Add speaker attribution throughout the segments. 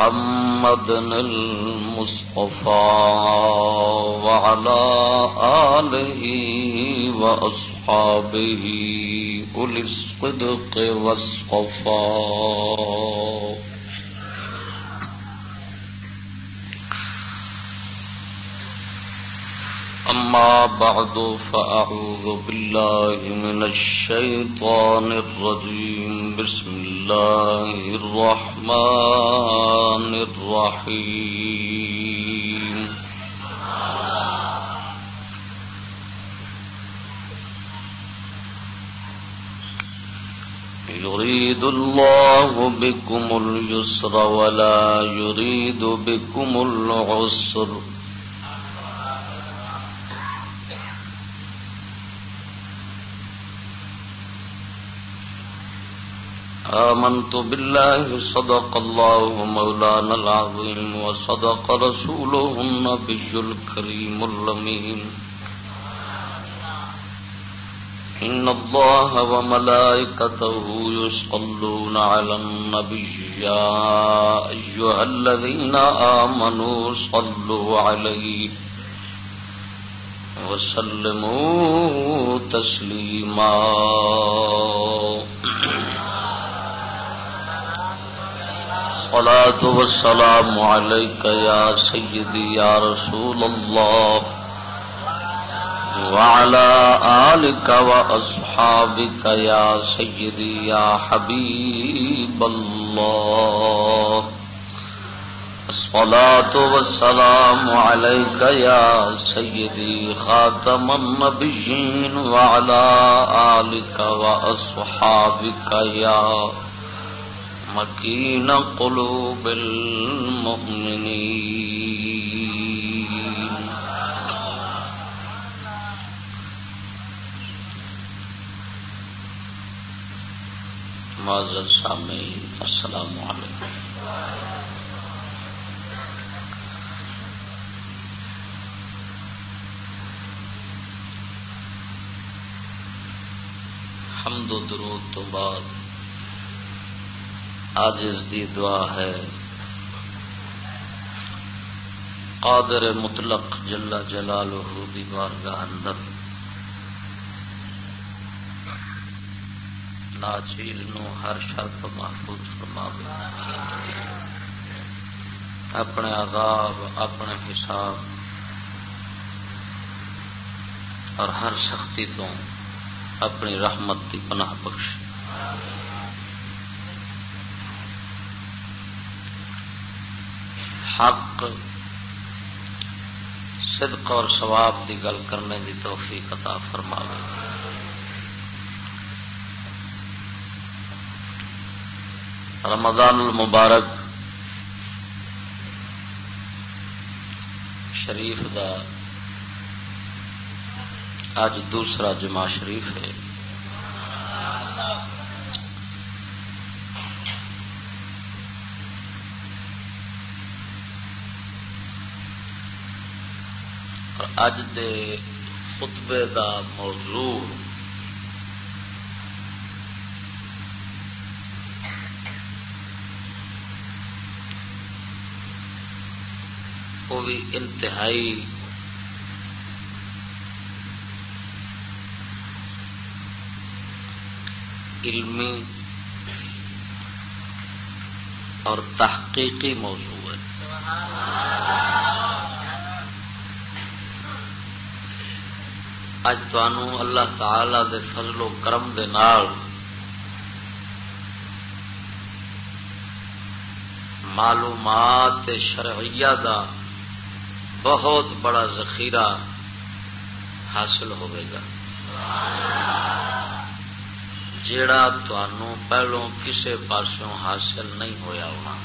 Speaker 1: محمد المصطفى وعلى آله وأصحابه أولي الصدق والصفاء. أما بعد فأعوذ بالله من الشيطان الرجيم. بسم الله الرحمن الرحيم. يريد الله بكم اليسر ولا يريد بكم العسر. آمنت بالله صدق الله مولانا العظيم وصدق رسوله النبي الكريم اللمين إن الله وملائكته يصلون على النبي. يا أيها الذين آمنوا صلوا عليه وسلموا تسليما. الصلاة والسلام عليك يا سيدي يا رسول الله وعلى آلك وأصحابك يا سيدي يا حبيب الله الصلاة والسلام عليك يا سيدي خاتم النبيين وعلى آلك وأصحابك يا مكين قلوب المؤمنين. معذر سامعين السلام عليكم حمد و درود تو بعد آجز دی دعا ہے۔ قادر مطلق جلا جلال دی بارگاہ اندر۔ ناچیل نو ہر شرط محفوظ فرما اپنے عذاب، اپنے حساب اور ہر سختی تو اپنی رحمت کی پناہ بخش۔ حق، صدق اور ثواب دی گل کرنے دی توفیق عطا فرماوے۔ رمضان المبارک شریف دا اج دوسرا جمع شریف ہے۔ اج دے خطبے دا موضوع وہ بھی انتہائی علمی اور تحقیقی موضوع ہے اج اللہ تعالی دے فضل و کرم دے نال معلومات شرعیہ دا بہت بڑا ذخیرہ حاصل ہوئے گا۔
Speaker 2: جڑا تنوع پہلوں کسے پاسوں حاصل نہیں ہویا ہونا۔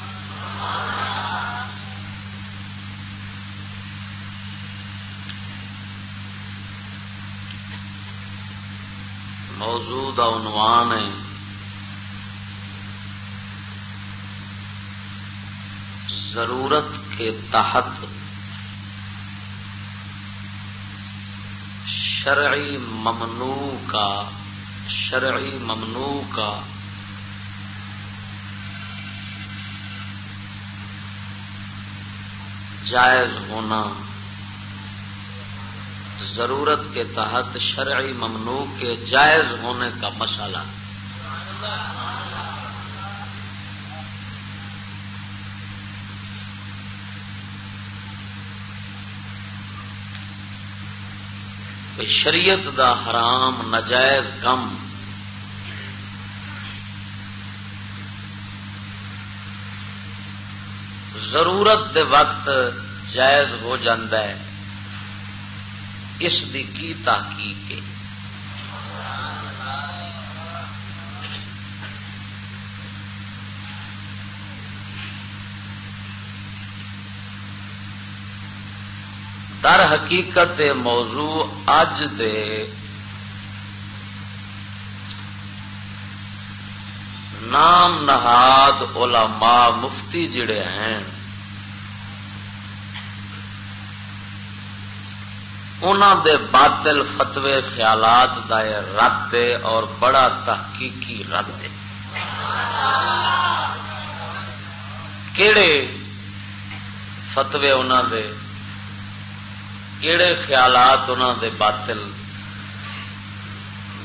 Speaker 2: موجود عنوان ہے۔ ضرورت کے تحت شرعی ممنوع کا شرعی ممنوع کا جائز ہونا۔ ضرورت کے تحت شرعی ممنوع کے جائز ہونے کا مسئلہ۔ شریعت دا حرام نجائز کم۔ ضرورت دے وقت جائز ہو ہے۔ اس دی کی تحقیق ہے؟ در حقیقت موضوع اج دے نام نہاد علماء مفتی جڑے ہیں۔ انہوں دے باطل فتوے خیالات دا رد اور بڑا تحقیقی رد کہڑے فتوے انہوں دے کہڑے خیالات انہوں دے باطل؟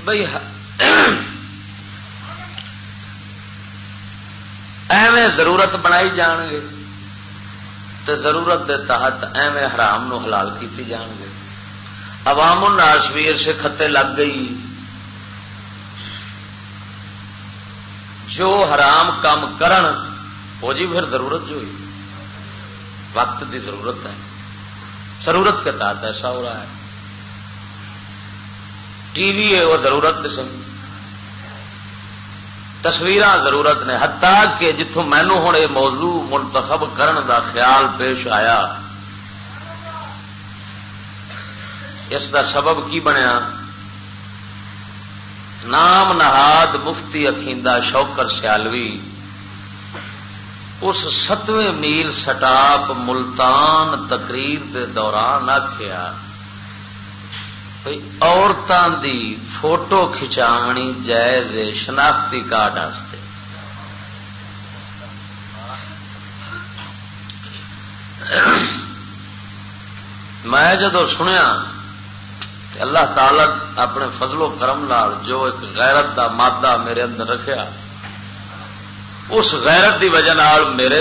Speaker 2: بھائی ایویں ضرورت بنائی جان گے ضرورت دے تحت ایویں حرام نو حلال کیتی جان گے۔ عوام الناشویر سے خطے لگ گئی۔ جو حرام کام کرن، وہ جی پھر ضرورت جو ہوئی وقت دی ضرورت ہے۔ ضرورت کے تحت ایسا ہو رہا ہے۔ ٹی وی ہے، وہ ضرورت سمجھ تصویر ضرورت نے۔ حتیٰ کہ جتوں مینو ہوں یہ موضوع منتخب کرن دا خیال پیش آیا اس دا سبب کی بنیا؟ نام نہاد مفتی اخیندہ شوکر سیالوی۔ اس ستویں میل سٹاپ ملتان تقریر دے دوران آخیا عورتوں دی فوٹو کھچانی جائز شناختی کارڈ میں جدو سنیا اللہ تعالی اپنے فضل و کرم لال جو ایک غیرت دا مادہ میرے اندر رکھیا، اس غیرت دی وجہ نال میرے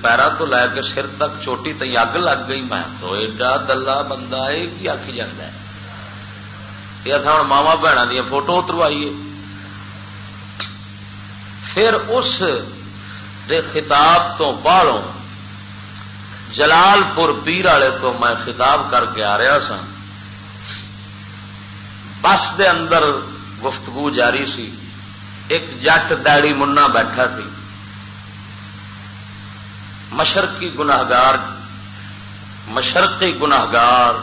Speaker 2: پیروں تو لے کے سر تک چوٹی تھی اگ لگ گئی، میں تو ایڈا دلہ بندہ یہ آخی جانا ہے؟ یہ ہوں ماوا بہن دیا فوٹو اتروائیے پھر اس دے خطاب تو بالوں جلال پور پیر والے تو میں خطاب کر کے آ رہا سا بس دے اندر گفتگو جاری سی۔ ایک جٹ داڑی منا بیٹھا سی۔ مشرقی گناہگار مشرقی گناہگار۔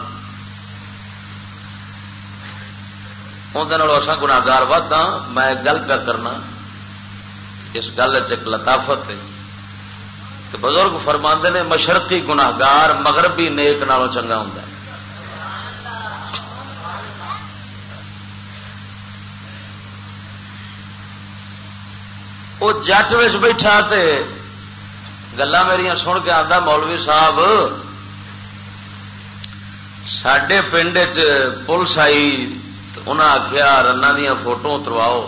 Speaker 2: اندر اصا گناگار ود ہاں میں گل پہ کرنا۔ اس گل چ لطافت ہے۔ کہ بزرگ فرما نے، مشرقی گناگار مغربی نیک نالوں چنگا ہوں وہ جٹ بیٹھا تے گلا میرا سن کے آتا مولوی صاحب سڈے پنڈ پولیس آئی انہیں آخیا رن دیا فوٹو اترواؤ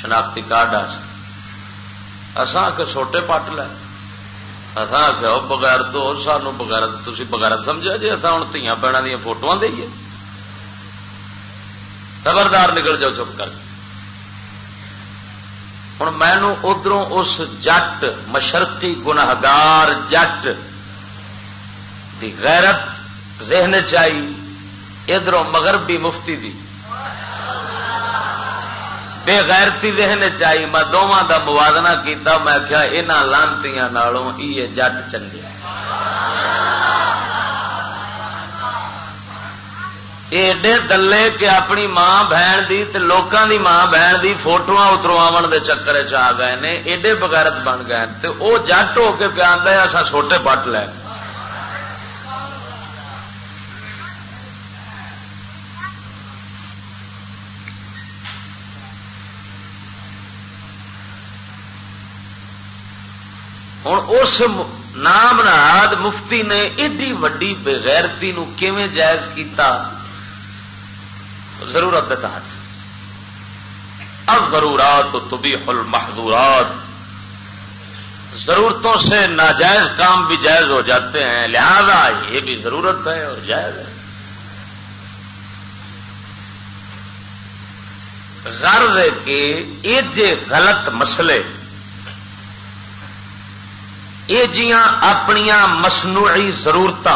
Speaker 2: شناختی کارڈ اسان آ کے چھوٹے پٹ لے اصا آخیا بغیر تو سانو بغیر تھی بغیر سمجھا جی اصا ہوں تیا پیڑ دیا فوٹو دئیے خبردار نکل جاؤ چپ کر کے ہوں مینو ادھر اس جٹ مشرقی گناہگار جٹ دی غیرت ذہن چائی ادھر مغربی مفتی دی۔ بے غیرتی ذہن چاہیے میں دونوں کا موازنہ کیتا، میں کیا یہاں لانتی یہ جٹ چنگے۔ ایڈے دلے کہ اپنی ماں بہن دی تے لوکاں دی ماں بہن دی فوٹو اتروا دے چکر چ گئے نے، ایڈے بغیرت بن گئے تے او جٹ ہو کے پیا اصا چھوٹے پٹ لے۔ ہوں اس نام ناد مفتی نے ایڈی وڈی بغیرتی نو کیویں جائز کیتا؟ ضرورت کے تحت۔ اب ضرورات تو بھی حل محدورات ضرورتوں سے ناجائز کام بھی جائز ہو جاتے ہیں، لہذا یہ بھی ضرورت ہے اور جائز ہے۔ غرض کے یہ جے غلط مسئلے، یہ جیاں اپنیاں مصنوعی ضرورت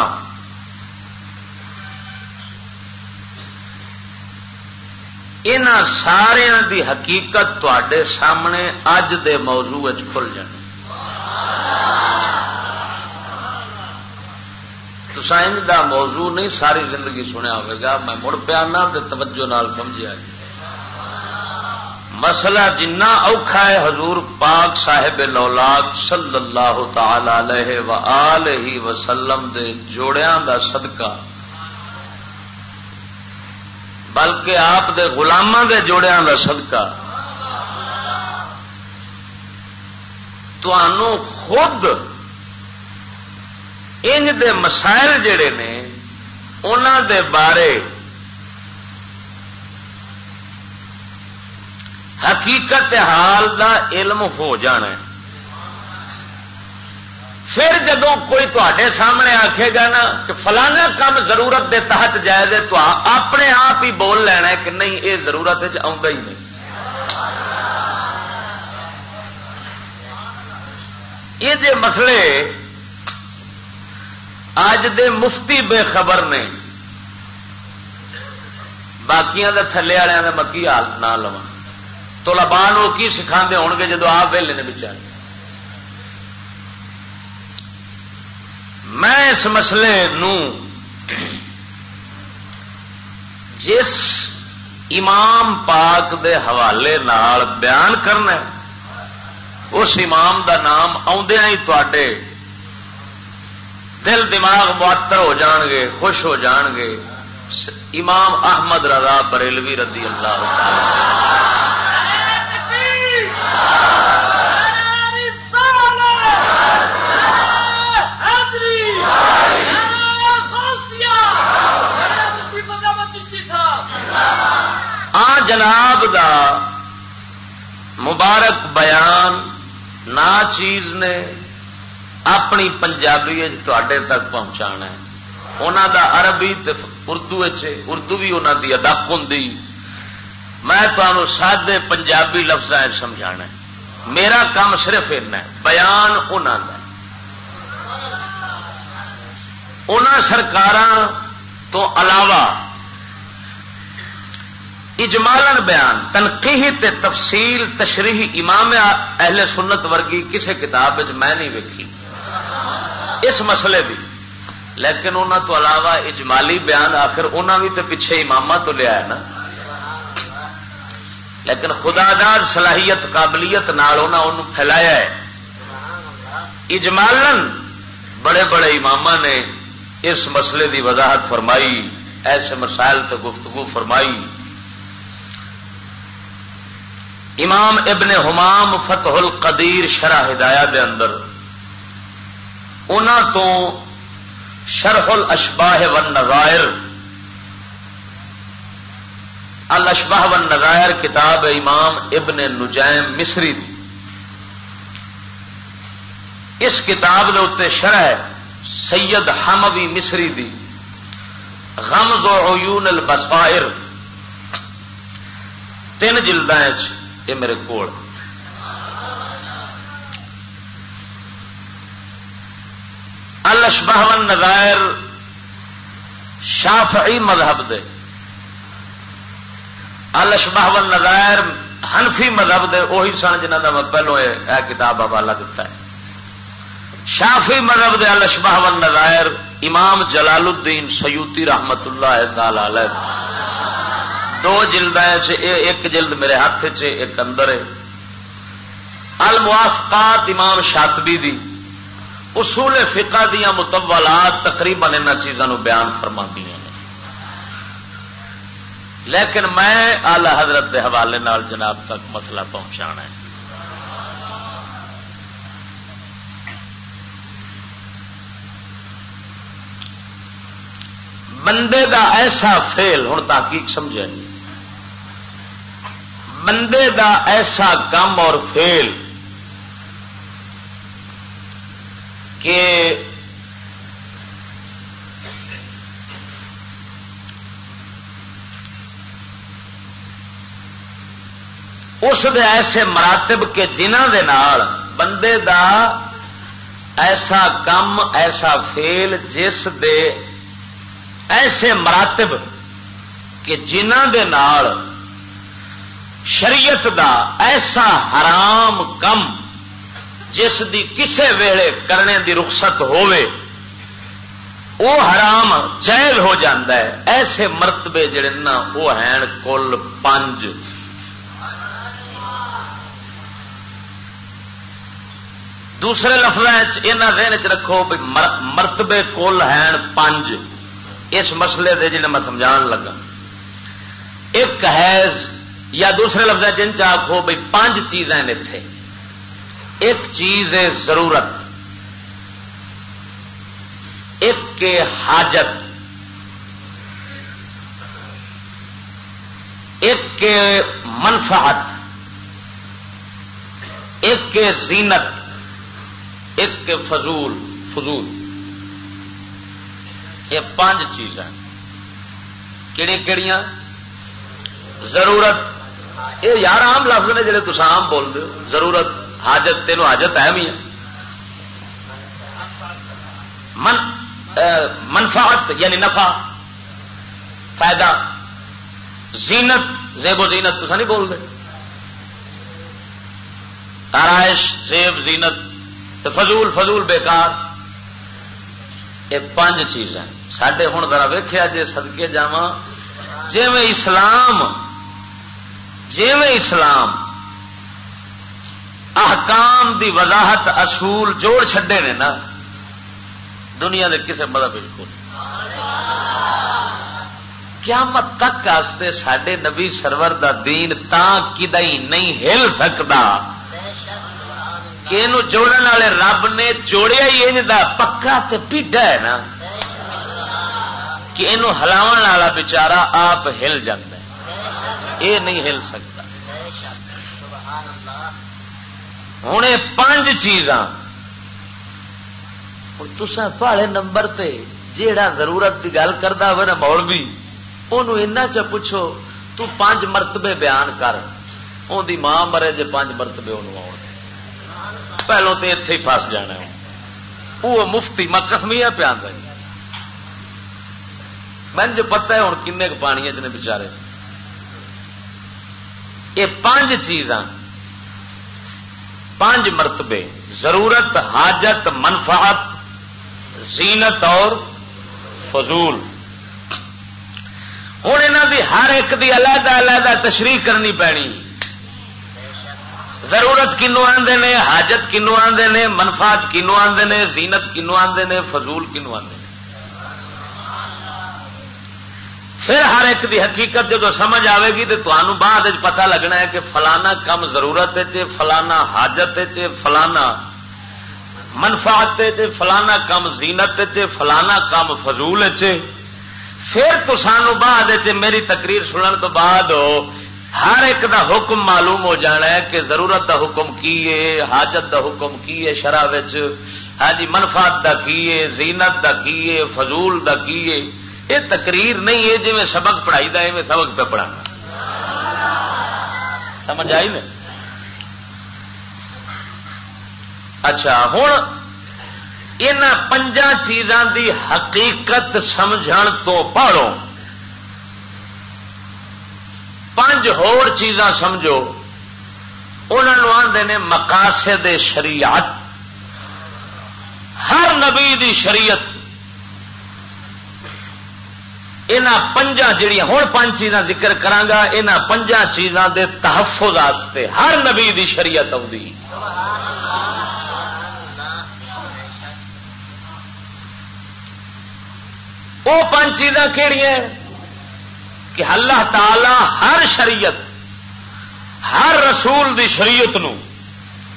Speaker 2: ان سارا دی حقیقت تے سامنے اج دے موضوع کھل جائے تو دا موضوع نہیں ساری زندگی سنیا ہوگا میں مڑ پیانا توجہ نال سمجھا جی مسئلہ جنہ اوکھا ہے حضور پاک صاحب لولاک صلی اللہ تعالی علیہ وآلہ وسلم دے جوڑیاں دا صدقہ بلکہ آپ دے غلاماں دے جوڑیاں دا صدقہ۔ تو خود ان دے مسائل جڑے نے انہوں دے بارے حقیقت حال دا علم ہو جانا ہے۔ پھر جب کوئی تے سامنے آکھے گا نا کہ فلانا کام ضرورت دے تحت جائے تو اپنے آپ ہی بول لینا ہے کہ نہیں یہ ضرورت جی ہی نہیں۔ یہ جے مسئلے اج دے مفتی بے خبر نے باقی تھلے والوں مکی حال نہ لوا تو لبان وہ کی سکھا ہو گے جدو آپ ویلے نے بچارے؟ میں اس مسئلے نو جس امام پاک دے حوالے نال بیان کرنا اس امام دا نام آدھا ہی تے دل دماغ معطر ہو جان گے، خوش ہو جان گے۔ امام احمد رضا بریلوی رضی اللہ جناب دا مبارک بیان نہ چیز نے اپنی پنجابی تک پہنچا انہوں دا عربی اردو اردو بھی انہوں کی ادب ہوں میں تمہوں سادے پنجابی لفظ سمجھا میرا کام صرف بیان انہوں ان سرکار تو علاوہ اجمالن بیان تنقیح تے تفصیل تشریح امام اہل سنت ورگی کسی کتاب میں نہیں ویکھی۔ اس مسئلے بھی لیکن انہوں تو علاوہ اجمالی بیان آخر انہوں بھی تو پیچھے امام تو لیا ہے نا۔ لیکن خدا دار صلاحیت، قابلیت نال انہوں پھیلایا ہے۔ اجمالن بڑے بڑے امام نے اس مسئلے دی وضاحت فرمائی، ایسے مسائل تو گفتگو فرمائی۔ امام ابن حمام فتح القدیر شرح ہدایہ دے اندر تو شرح الاشباہ والنظائر الاشباہ والنظائر کتاب امام ابن نجائم مصری دی۔ اس کتاب دے اتنے شرح سید حموی مصری دی۔ غمز و عیون البصائر۔ تین جلدیں یہ میرے کو الشبہن نظائر شافعی مذہب دے۔ الشبہن نظائر ہنفی مذہب دے وہی سن جنہ کا میں پہلو یہ کتاب حوالہ دیتا ہے۔ شافی مذہب دے الشبہ و نظائر امام جلال الدین سیوتی رحمت اللہ تعالی دو جلد ایک جلد میرے ہاتھ چ ایک اندر ہے۔ الموافقات امام شاطبی دی، اصول فقہ دیا متولات تقریباً ان چیزوں بیان فرما دیا لیکن میں آلہ حضرت کے حوالے نال جناب تک مسئلہ پہنچا ہے۔ بندے دا ایسا فیل ہوں تحقیق سمجھے بندے دا ایسا کم اور فیل کہ اس دے ایسے مراتب کے جنہ دے نال بندے دا ایسا کم ایسا فیل، جس دے ایسے مراتب کہ جنہ دے نال شریعت دا ایسا حرام کم جس دی کسے ویلے کرنے دی رخصت ہووے وہ حرام جائز ہو جاندہ ہے۔ ایسے مرتبے جڑے نا وہ ہیں کل پانچ دوسرے لفظ ذہن چ رکھو مرتبے کل ہیں پانچ اس مسئلے دے جنہیں میں سمجھا لگا۔ ایک ہے یا دوسرے لفظ جن چاہو بھائی پانچ چیزیں اتنے ایک چیز ہے ضرورت۔ ایک کے حاجت۔ ایک کے منفعت۔ ایک کے زینت۔ ایک فضول۔ فضول۔ یہ پانچ چیزیں۔ کہڑی کہڑیاں ضرورت۔ یہ یار عام لفظ نے جڑے تو آم بول دو ضرورت حاجت تینوں حاجت ہے بھی من منفعت یعنی نفع فائدہ زینت زیب و زینت تو نہیں بول دے آرائش زیب زینت فضول فضول بیکار یہ پانچ چیزیں سڈے ہوں ذرا ویخیا جی سدکے جا جی میں اسلام جی میں اسلام احکام دی وضاحت اصول جوڑ چھڈے نے نا، دنیا کے کسی مذہب بالکل قیامت تک سڈے نبی سرور دا دین تا کدی نہیں ہل سکتا کہ جوڑن والے رب نے جوڑیا ہی ان پکا تے پیڈا ہے نا۔ کہ یہ ہلاو والا بچارا آپ ہل یہ نہیں ہل سکتا۔ ہوں یہ پانچ چیزاں۔ ہوں تسا پہاڑے نمبر تے جیڑا ضرورت کی گل کرتا ہوا نا مولوی انہوں چ پوچھو، تو پانچ مرتبے بیان کر۔ ان کی ماں مرے جے پانچ مرتبے انہوں آؤ پہلو تو اتے ہی فس جانا وہ مفتی میں کسمیا پیا من جو پتا ہے ہوں کن پانی چ بچارے یہ پانچ چیزاں، پانچ مرتبے، ضرورت، حاجت، منفعت، زینت اور فضول۔ ہوں یہاں کی ہر ایک دی علیحدہ علیحدہ تشریح کرنی پینی ضرورت کنو آدھے نے، حاجت کنو آدھے نے منفات کنو آدھے نے، زینت کنو آدھے نے، فضول کنو آدھے پھر ہر ایک دی حقیقت جب سمجھ آئے گی تو تمہوں بعد پتا لگنا ہے کہ فلانا کم ضرورت فلانا حاجت فلانا منفاط فلانا کم زینت فلانا کم فضول پھر تو سانو بعد میری تقریر سنن تو بعد ہر ایک دا حکم معلوم ہو جانا ہے کہ ضرورت دا حکم کی ہے، حاجت دا حکم کی ہے شرح ہاں جی منفات دا کی ہے، زینت دا کی ہے، فضول دا کی ہے۔ یہ تقریر نہیں ہے جی میں سبق پڑھائی دا میں سبق پہ پڑھانا۔ سمجھ آئی نا اچھا ہوں ان پنجا چیزاں دی حقیقت سمجھن تو پڑھو پانچ ہور چیزاں سمجھو۔ انہوں آتے نے مقاصد شریعت، ہر نبی دی شریعت یہاں پنجا جہیا ہوں پانچ چیزاں ذکر کرانگا یہاں پنجا چیزاں دے تحفظ آستے۔ ہر نبی دی شریعت آئی وہ پانچ چیزاں کہڑی ہیں؟ کہ اللہ تعالی ہر شریعت، ہر رسول دی شریعت نو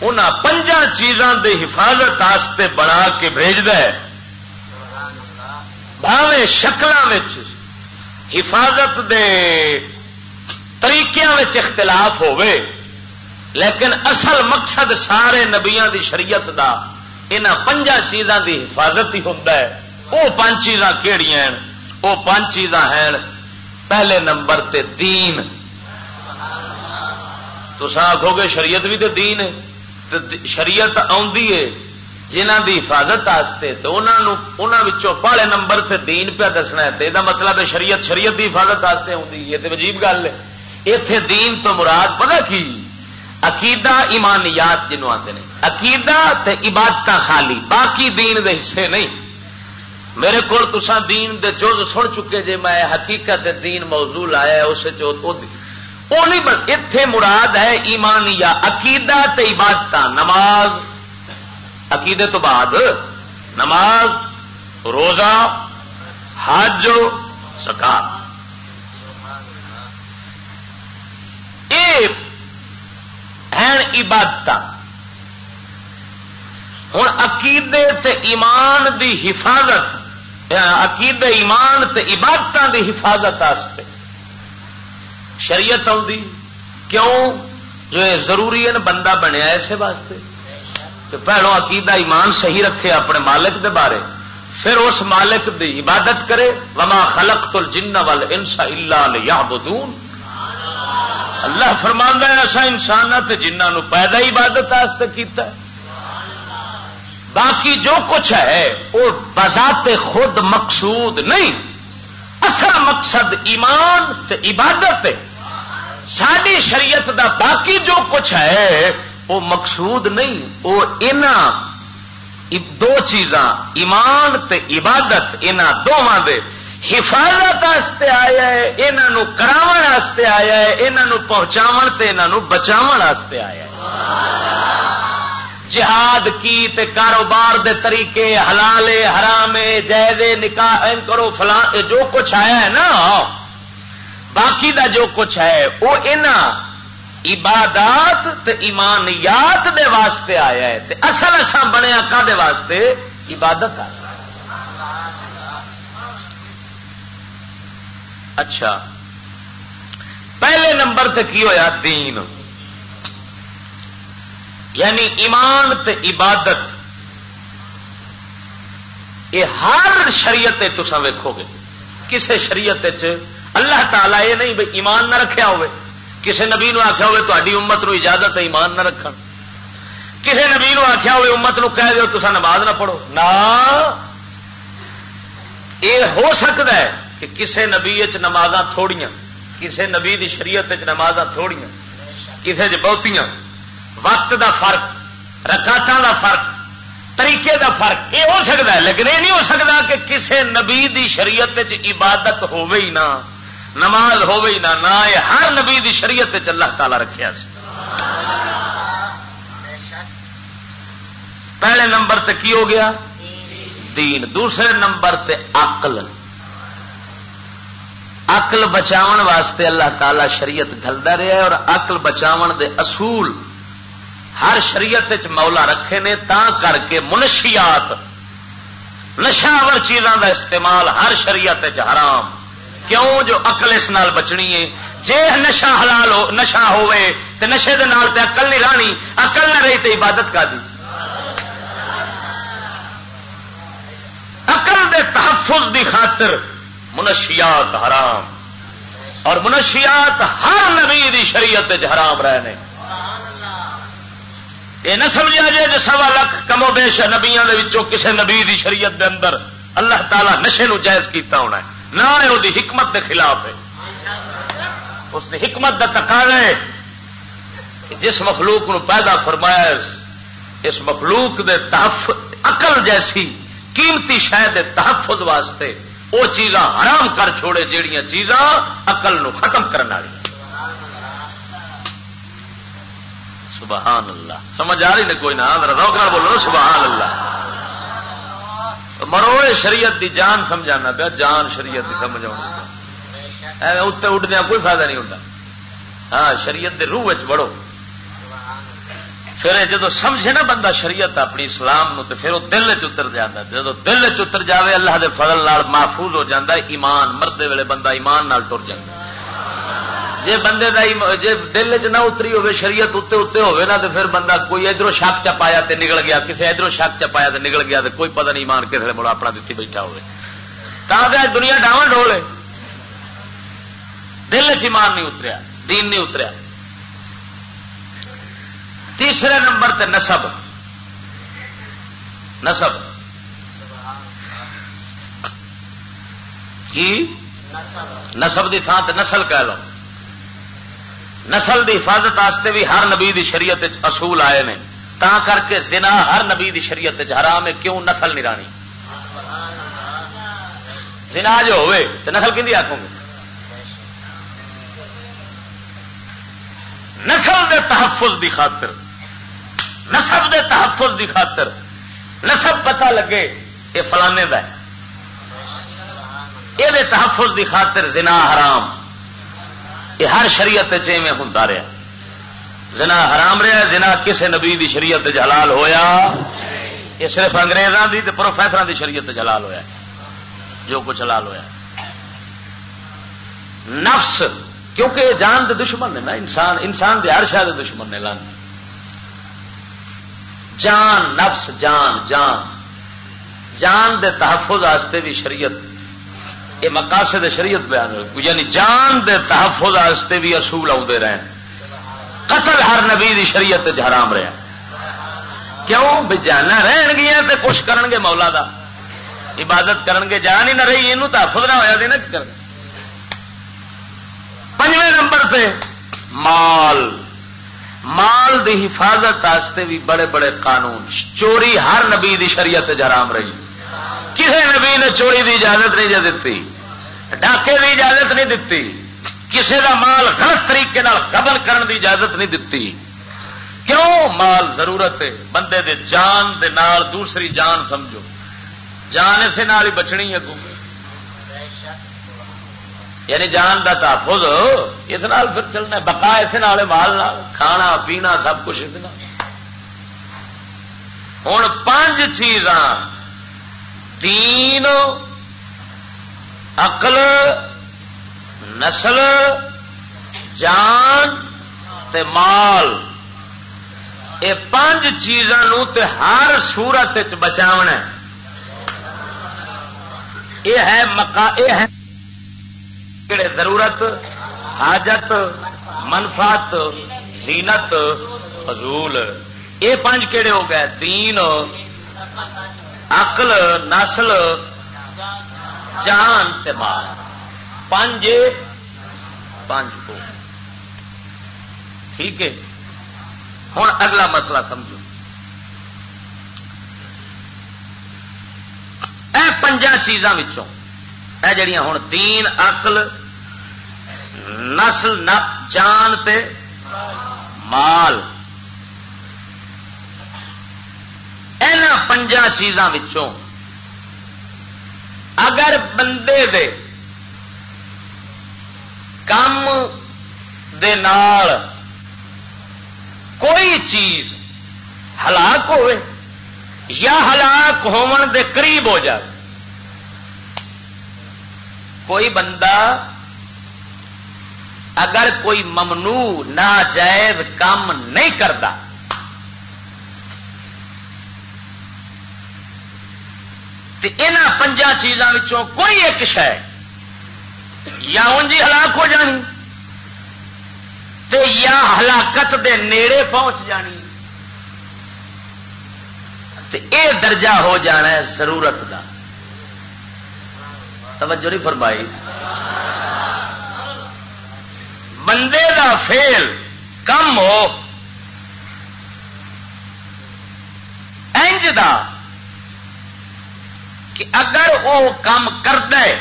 Speaker 2: ان پنجا چیزاں دے حفاظت آستے بنا کے بھیج بھاوے شکل حفاظت دے طریقوں اختلاف ہوئے لیکن اصل مقصد سارے نبیا دی شریعت دا ان پنجا چیزاں دی حفاظت ہی ہوتا ہے۔ وہ پانچ چیزاں کہڑی ہیں؟ وہ پانچ چیزاں ہیں۔ پہلے نمبر تے دین۔ تو آخو گے شریعت بھی تو دین ہے شریعت آدھی جنہ دی حفاظت آستے تو انہوں پہلے نمبر سے دین پہ دسنا ہے تو یہ مطلب ہے شریعت شریعت دی حفاظت آستے آتی یہ تو عجیب گل ہے۔ اتے دین تو مراد پتا کی؟ عقیدہ ایمانیات جنوب آتے ہیں عقیدہ تے عبادت خالی، باقی دین دے حصے نہیں۔ میرے کو تسا دین دے جز سن چکے جے میں حقیقت دین موضوع آیا اس وہ نہیں اتے مراد ہے ایمان یا عقیدہ عبادت نماز عقیدے تو بعد نماز، روزہ، حج سکار یہ عبادت ہوں عقیدے تے ایمان دی حفاظت، عقیدے ایمان تے عبادت دی حفاظت شریعت آئی کیوں؟ جو ضروری ہے بندہ بنیا اسے واسطے۔ کہ پہلو عقیدہ ایمان صحیح رکھے اپنے مالک دے بارے۔ پھر اس مالک دی عبادت کرے۔ وما خلق تو جن وال انسا اللہ بدون اللہ فرمان ایسا انسان جنہوں پیدا عبادت کیتا ہے۔ باقی جو کچھ ہے وہ بذات خود مقصود نہیں۔ اصل مقصد ایمان تے عبادت ہے۔ ساری شریعت دا باقی جو کچھ ہے وہ مقصود نہیں، وہ دو چیزاں، ایمان تے عبادت ان دونوں دے حفاظت آیا ہے یہاں کرا آیا ہے یہاں پہنچاو تے یہاں بچاو آیا ہے۔ جہاد کی تے کاروبار دے طریقے، حلال حرام جائدے نکاح کرو، فلاں، جو کچھ آیا ہے نا باقی دا جو کچھ ہے، وہ ان عبادات تے ایمانیات دے واسطے آیا ہے تے اصل اصا بنیا کا دے واسطے؟ عبادت آ اچھا۔ پہلے نمبر تے کی ہویا؟ دین یعنی ایمان تے عبادت۔ یہ ہر شریعت تصا ویکو گے۔ کسے شریعت اللہ تعالیٰ یہ نہیں بھائی ایمان نہ رکھا ہوئے۔ کسی نبی نو آخیا ہوئے تاری امت نو اجازت ایمان نہ رکھ کسی نبی نو آخیا ہوئے امت نو کہہ دو تو نماز نہ پڑھو۔ نہ۔ یہ ہو سکتا ہے کہ کسی نبی نماز تھوڑیاں کسی نبی دی شریعت نماز تھوڑیاں کسی بہتیاں۔ وقت دا فرق رکاٹان دا فرق، طریقے دا فرق یہ ہو سکتا ہے، لیکن یہ نہیں ہو سکتا کہ کسی نبی دی شریعت عبادت ہوے ہی نہ۔ نماز ہوئی نہ نہ ہر نبی دی شریعت اللہ تعالی رکھا سی۔ پہلے نمبر تے کی ہو گیا؟ دین۔ دوسرے نمبر تے عقل۔ عقل بچاون واسطے اللہ تعالی شریعت گلتا رہا ہے اور عقل بچاون دے اصول ہر شریعت مولا رکھے نے، تا کر کے منشیات، نشاور چیزوں کا استعمال ہر شریعت حرام۔ کیوں جو اقل اس نال بچنی ہے؟ جے نشا حلال ہو نشا ہوئے تے نشے دے نال تے اقل نہیں رانی اقل نہ رہی تے عبادت کا دی۔ اقل دے تحفظ دی خاطر منشیات حرام۔ اور منشیات ہر نبی دی شریعت حرام رہے یہ نہ سمجھا جائے جو سوا لاکھ کمو بیش نبیا کسے نبی دی شریعت دے اندر اللہ تعالی نشے نو جائز کیتا ہونا ہے۔ نہ وہ حکمت کے خلاف ہے۔ اس کی حکمت کا تقاضا ہے جس مخلوق نو پیدا فرمایا اس مخلوق دے تحف اقل جیسی، قیمتی شہ تحفظ واسطے وہ چیزاں حرام کر چھوڑے جہیا چیزاں اقل نو ختم کرنے والی۔ سبحان اللہ۔ سمجھ آ رہی نے کوئی نہ؟ روک بولو سبحان اللہ۔ مرو شریعت دی جان سمجھانا پیا، جان شریعت کی سمجھا اتنے اڈدیا کوئی فائدہ نہیں ہوتا ہاں شریعت دے روح بڑھو۔ پھر جدو سمجھے نا بندہ شریعت اپنی اسلام نو تو پھر وہ دل چتر جاتا جب دل چتر جائے اللہ دے فضل محفوظ ہو جاتا ایمان مرد ویلے بندہ ایمان نال ٹر جائے جی بندے دا جی دل چ نہ اتری ہوے شریعت اتنے اتنے ہوے نا تو پھر بندہ کوئی ادھر شک چپایا تے نکل گیا کسی ادھر شک چپایا تے نکل گیا تے کوئی پتہ نہیں ایمان کسی مڑا اپنا دتی بیٹھا ہوے تا دنیا ڈاون ڈولے دل چ ایمان نہیں اتریا، دین نہیں اتریا۔ تیسرے نمبر تے نسب۔ نسب۔ کی؟ نسب کی تھان تے نسل کہہ لو۔ نسل دی حفاظت واسطے بھی ہر نبی دی شریعت اصول آئے نے۔ تا کر کے زنا ہر نبی دی شریعت حرام ہے، کیوں نسل نہیں رانی؟ زنا جو ہوئے، تو نسل کھی آخوں گے؟ نسل دے تحفظ دی خاطر، نسب دے تحفظ دی خاطر نسب پتہ لگے یہ فلانے کا یہ تحفظ دی خاطر زنا حرام۔ یہ ہر شریعت چیویں ہوں رہا زنا حرام رہا زنا کسے نبی دی شریعت جلال ہویا۔ یہ صرف انگریزوں دی پروفیسر دی شریعت جلال ہویا۔ جو کچھ حلال ہویا۔ نفس، کیونکہ یہ جان دے دشمن نے نا، انسان انسان دے ہر شاید دشمن نے لان۔ جان، نفس، جان جان۔ جان دے تحفظ واسطے بھی شریعت یہ مقاصد شریعت بیان یعنی جان دے تحفظ واسطے بھی اصول آتے رہے قتل ہر نبی دی شریعت حرام رہا کیوں؟ بھی جانا رہن گیا تو کچھ کرن گے مولا دا۔ عبادت کرن گے، جان ہی نہ رہی یہ تحفظ نہ ہوا دینا کر پنجے نمبر پہ مال۔ مال دی حفاظت واسطے بھی بڑے بڑے قانون۔ چوری ہر نبی دی شریعت حرام رہی۔ کسی نبی نے چوری دی اجازت نہیں دیتی ڈاکے کی اجازت نہیں دیتی کسی کا مال غلط طریقے قبل کرن دی اجازت نہیں دیتی کیوں؟ مال ضرورت ہے، بندے دے جان دے نال دوسری جان سمجھو۔ جان اسے نال ہی بچنی ہے یعنی جان کا تحفظ، اس نال پھر چلنا بقا اسے نال مال نال۔ کھانا، پینا، سب کچھ اس ہوں پانچ چیزاں، تین اقل نسل، جان تے مال۔ یہ پانچ چیزوں ہر سورت بچاونا یہ ہے مکا یہ ہے کہڑے ضرورت، حاجت منفات زینت، فضول۔ یہ پانچ کہڑے ہو گئے؟ تین اقل نسل جان تے مال پانچ۔ پانچ کو۔ ٹھیک ہے۔ ہوں اگلا مسئلہ سمجھو۔ اے پنجا چیزاں اے جڑیاں ہوں تین اقل نسل، نپ، جان تے مال۔ پنجا چیزاں اگر بندے دے کام دے نال کوئی چیز ہلاک ہوئے یا ہلاک ہون دے قریب ہو جائے، کوئی بندہ اگر کوئی ممنوع، ناجائز کام نہیں کرتا تے یہاں پنجا چیزوں کوئی ایک شہ یا انجی ہلاک ہو جانی تے یا ہلاکت دے نیڑے پہنچ جانی تے اے درجہ ہو جانا ہے ضرورت دا توجہ نہیں فرمائی بندے دا فیل کم ہو انج دا کہ اگر وہ کام کر دے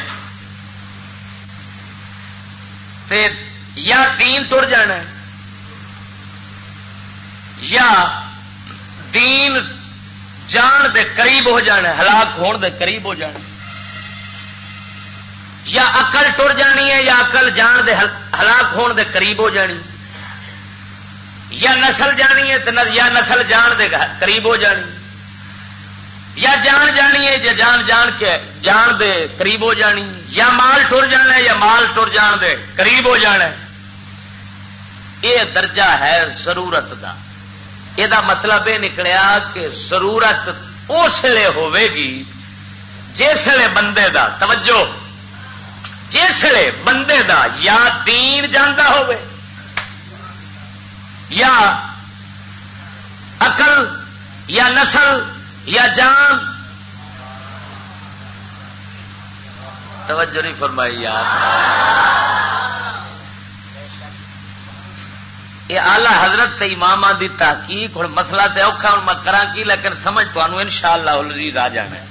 Speaker 2: تے یا دین تر جانا یا دین جان دے قریب ہو جانا ہلاک ہون دے قریب ہو جانا یا اقل ٹر جانی ہے، یا اقل جان دے ہلاک ہون دے قریب ہو جانی یا نسل جانی ہے یا نسل جان دے قریب ہو جانی یا جان جانی ہے یا جان جان کے جان دے، قریب ہو جانی، یا مال ٹر جانا ہے، یا مال ٹر جان دے، قریب ہو جانا ہے۔ یہ درجہ ہے ضرورت کا یہ مطلب یہ نکلیا کہ ضرورت اس لیے ہوے گی جسے بندے دا، توجہ جسے بندے دا یا دین جانا ہو یا اقل یا نسل یا جان توجہ نہیں فرمائی یار. یہ آلہ حضرت امام کی تحقیق ہوں مسئلہ تو اوکھا ہوں میں کرا کی؟ لیکن سمجھ تمہوں ان شاء اللہ لذیذ آ جانا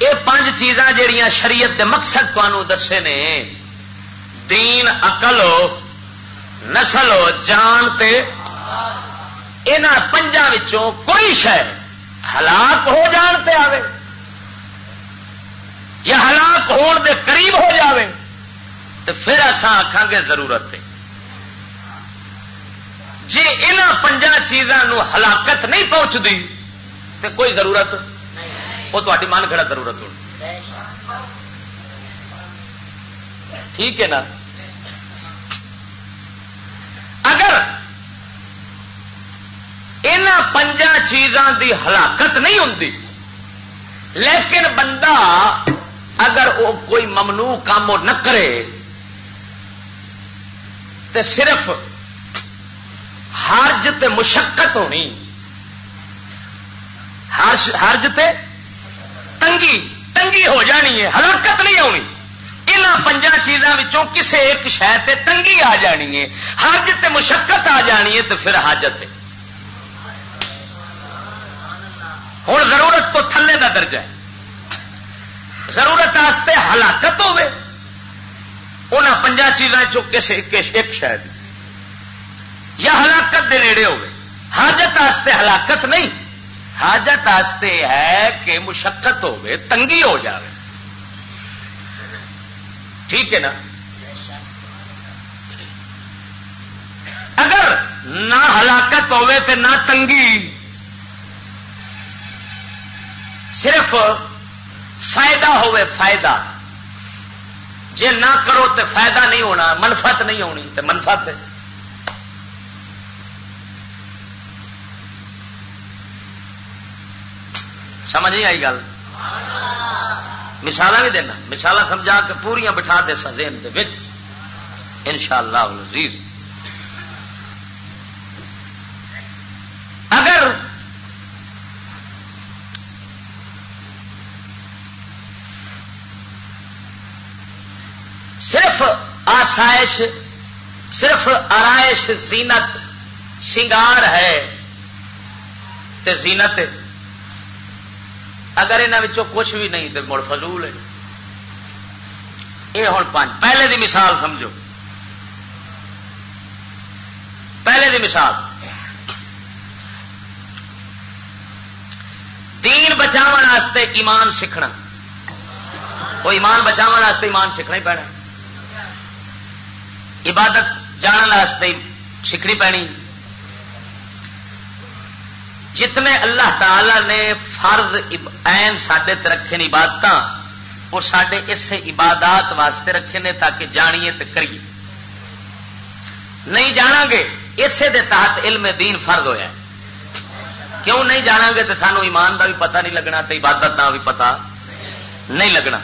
Speaker 2: یہ پانچ چیزاں جہیا شریعت دے مقصد تمہوں دسے نے، دین اقل ہو نسل ہو جان تے یہاں پنجا کوئی شہ ہلاک ہو جان تے آوے یا ہلاک ہون دے قریب ہو جاوے تو پھر اسان آخان گے ضرورت ہے۔ جی ان پنجا چیزوں ہلاکت نہیں پہنچتی تو کوئی ضرورت؟ وہ تاری من کھڑا ضرورت ہو ٹھیک ہے نا؟ اگر ان پنجا چیزاں دی ہلاکت نہیں ہوتی لیکن بندہ اگر وہ کوئی ممنوع کام نہ کرے تو صرف ہرج تے مشقت ہونی۔ ہرج تے تنگی تنگی ہو جانی ہے، ہلاکت نہیں ہونی۔ یہاں پنجا چیزوں کسے ایک شہ تنگی آ جانی ہے ہرج تے مشقت آ جانی ہے تو پھر حاجت ہے۔ ہوں ضرورت تو تھلے کا درجہ ہے۔ ضرورت ہلاکت ہوے انہوں پنجا چیزوں چسے ایک شاید۔ یا ہلاکت دے نیڑے ہوگی حاجت آستے ہلاکت نہیں۔ حاجت آستے ہے کہ مشقت ہوگی تنگی ہو جائے ٹھیک ہے نا؟ اگر نہ ہلاکت ہوے تو نہ تنگی صرف فائدہ ہوے فائدہ۔ جے نہ کرو تو فائدہ نہیں ہونا منفت نہیں ہونی تو منفت سمجھ نہیں آئی گل؟ مثال بھی دینا مثال سمجھا کے پوریا بٹھا دے سا دین دے ان شاء اللہ اگر صرف آسائش صرف آرائش، زینت، سنگار ہے تے زینت اگر یہاں کچھ بھی نہیں تو مڑ فضول ہے۔ یہ ہوں پانچ، پہلے دی مثال سمجھو۔ پہلے دی مثال۔ دین بچاو ایمان سیکھنا۔ وہ ایمان بچاو ایمان سیکھنا ہی پینا۔ عبادت جاننے سیکھنی پینی جتنے اللہ تعالی نے فرض این سڈے رکھے عبادت وہ سڈے اس عبادات واسطے رکھے نے تاکہ جانیے تو کریے۔ نہیں جانا گے، اسے دے تحت علم دین فرض ہویا ہے۔ کیوں نہیں جانا گے تو سانو ایمان کا بھی پتہ نہیں لگنا تو عبادت کا بھی پتا نہیں لگنا۔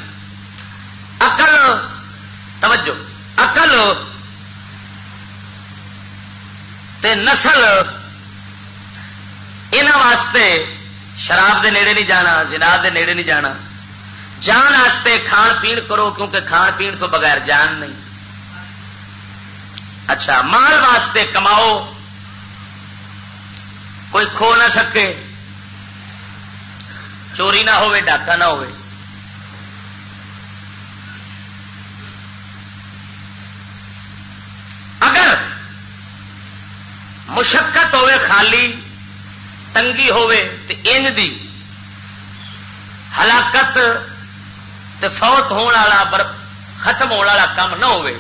Speaker 2: اقل توجہ اقل تے نسل یہاں واسطے شراب دے نیڑے نہیں جانا، زنا دے نیڑے نہیں جانا۔ جان واسطے کھان پین کرو، کیونکہ کھان پین تو بغیر جان نہیں۔ اچھا مال واسطے کماؤ۔ کوئی کھو نہ سکے۔ چوری نہ ہوئے، ڈاکہ نہ ہوئے اگر مشقت ہوے خالی، تنگی ہوے تو ان دی ہلاکت تے فوت ہونے والا ختم ہونے والا کام نہ ہوئے۔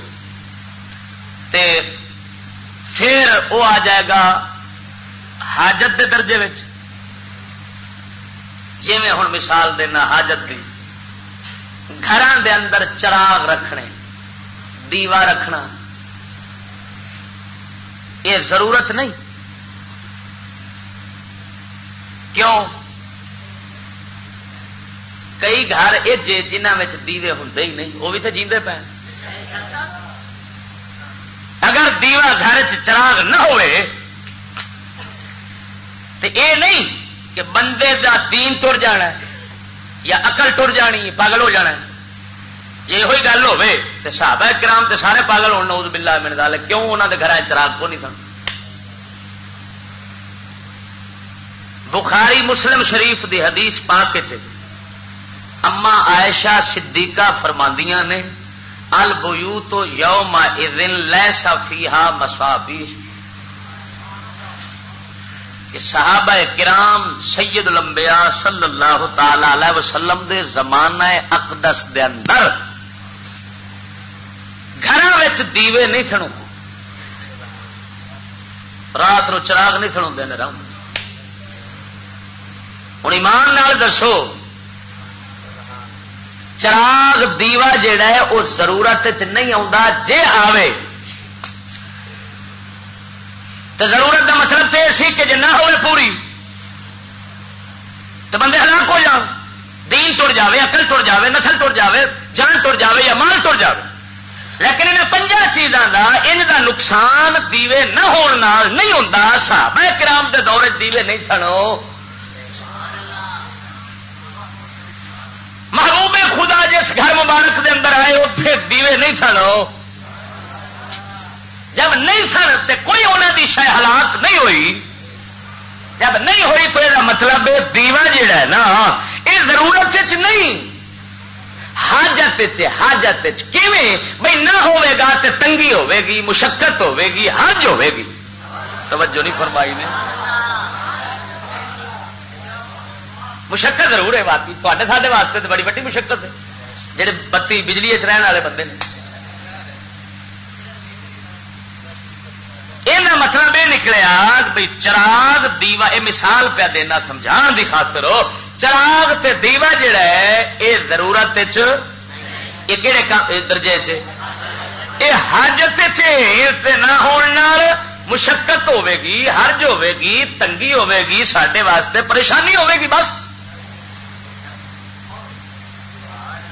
Speaker 2: تے پھر وہ آ جائے گا حاجت دے درجے جی میں ہوں مثال دینا حاجت کی گھر دے اندر چراغ رکھنے دیوا رکھنا۔ یہ ضرورت نہیں کیوں کئی گھر ایجے جنہ دیوے ہوں ہی نہیں، وہ بھی تو جیندے پے۔ اگر دیوا گھر چراغ نہ ہوئے تو اے نہیں کہ بندے دا دین ٹر جانا ہے یا اقل ٹر جانی پاگل ہو جانا ہے۔ جی یہ گل ہوے تو صحابہ کرام تے سارے پاگل ہونا اس بلا میرے دال کیوں انہوں نے گھر چراغ کو نہیں سن بخاری مسلم شریف دی حدیث پا کے اما عائشہ صدیقہ فرماندیاں نے البیو تو یوم ادن لیسا فیہا مسابی کہ صحابہ کرام سید الانبیاء صلی اللہ تعالی علیہ وسلم دے زمانہ اقدس دے اندر گھر دیوے نہیں کھڑو رات نو چراغ نہیں کھڑو دے ہوں ایمان نال دسو، چراغ دیوا جیڑا ہے وہ ضرورت نہیں آتا جے آوے۔ تو ضرورت کا مطلب تو یہ سی کہ جی نہ ہوئے پوری تو بندے ہلاک ہو جان۔ دین ٹر جائے اکل ٹر جائے نسل ٹر جائے جان ٹر جائے یا مال ٹر جائے لیکن انہیں پنجا چیزوں کا ان کا نقصان دیوے نہ ہونے نہیں ہوتا صحابہ کرام کے دور دیوے نہیں سنو۔ محبوب خدا جس گھر مبارک دے اندر آئے اتنے دیوے نہیں سنو۔ جب نہیں سن تو کوئی انہوں کی شہ ہلاک نہیں ہوئی، جب نہیں ہوئی تو یہ مطلب دیوا جہا ہے نا یہ ضرورت نہیں۔ حاجت حاجت بھائی نہ ہوے گا تو تنگی ہوے گی، مشقت ہوے گی حج ہوے گی۔ توجہ نہیں فرمائی نے۔ مشقت ضرور ہے باقی تے سارے واسطے تو بڑی ویڈی مشقت ہے۔ جہے بتی بجلی رہن والے بندے یہ مطلب یہ نکلیا بھائی چراغ دیوا یہ مثال پہ دینا سمجھا دی خاطر۔ ہو چراغ تے دیوا جڑا ہے یہ ضرورت یہ کہڑے درجے چ یہ حاجت نہ ہونے مشقت ہوے گی، حرج ہوے گی، تنگی ہوے گی سڈے واسطے پریشانی ہوے گی بس۔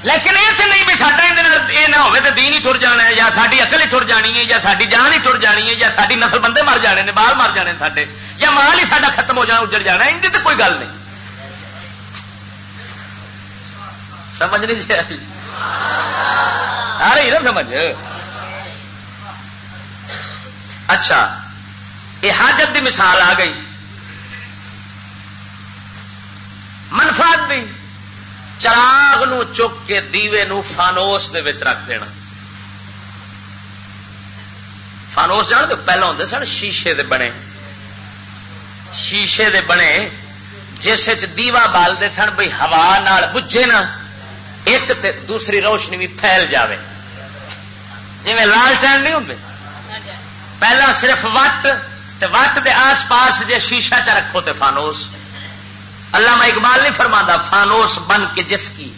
Speaker 2: لیکن یہ نہیں بھی ساڈا یہ نہ ہوے تو دین ہی ٹر جانا ہے، یا ساری اکل ہی ٹر جانی ہے، یا ساری جان ہی ٹر جانی ہے، یا ساری نسل بندے مر جانے نے، بال مر جانے سارے یا مال ہی سارا ختم ہو جانا، اجڑ جانا ان کی تو کوئی گل نہیں۔ سمجھ نہیں جی چاہیے آ رہی نا سمجھ۔ اچھا یہ حاجت کی مثال آ گئی۔ منفاط بھی چراغ نو چک کے دیوے نو فانوس دے وچ رکھ دینا۔ فانوس جان پہلے ہوں سن، شیشے دے بنے۔ شیشے دے بنے جس دیوا بالتے سن بھائی ہوا بجے نا۔ ایک تے دوسری روشنی بھی پھیل جاوے۔ جی لالٹین نہیں ہوں۔ پہلا صرف وٹ وٹ دے آس پاس جے شیشہ چ رکھو تے فانوس۔ علامہ اقبال نہیں فرما فانوس بن کے جس کی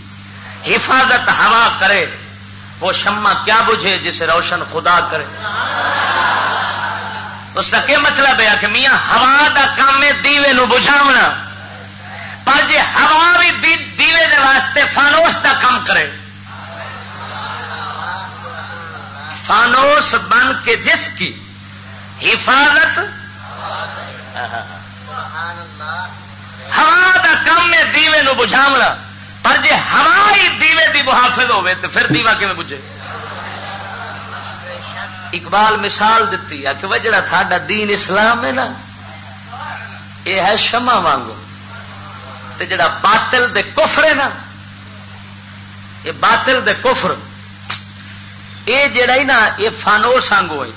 Speaker 2: حفاظت ہوا کرے، وہ شمع کیا بجھے جسے روشن خدا کرے۔ اس کا کیا مطلب ہے کہ میاں ہوا کا کام دیوے نو بجھاونا۔ پر جی ہوا بھی دیوے دے واسطے فانوس کا کام کرے۔ فانوس بن کے جس کی حفاظت ہوا کا کام ہے دیوے نو بجھاونا پر جی ہوا ہی دیوے دی محافظ ہوے تو پھر دیوا کیون بجھے؟ اقبال مثال دیتی ہے کہ وہ جڑا تھا دین اسلام ہے نا، یہ ہے شما وانگو۔ تے جڑا باطل دے کفر ہے نا، یہ باطل دے کفر۔ یہ جڑا ہی نا یہ فانو سانگ ہوئی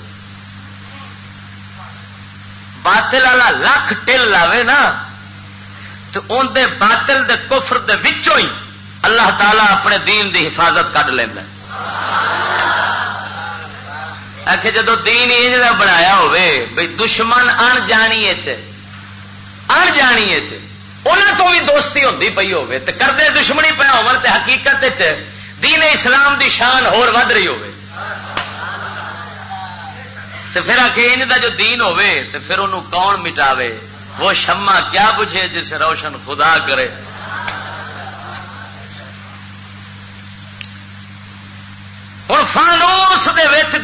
Speaker 2: باطل والا لکھ ٹل لاوے نا، تو اندر باطل دے کفر دے وچوں ہی اللہ تعالیٰ اپنے دین دی حفاظت کھ لینا آخ جدو دین یہ بنایا ہوئے بھئی دشمن ان جانی ان جانی انہوں تو بھی دوستی ہوتی پی ہوے تو کرتے دشمنی پہ ہو حقیقت دین اسلام دی شان ہور ود رہی ہوے تو پھر آ کے ان جو دین ہوے تو پھر انہوں کون مٹاوے؟ وہ شما کیا بجھے جسے روشن خدا کرے؟ ہوں فانوس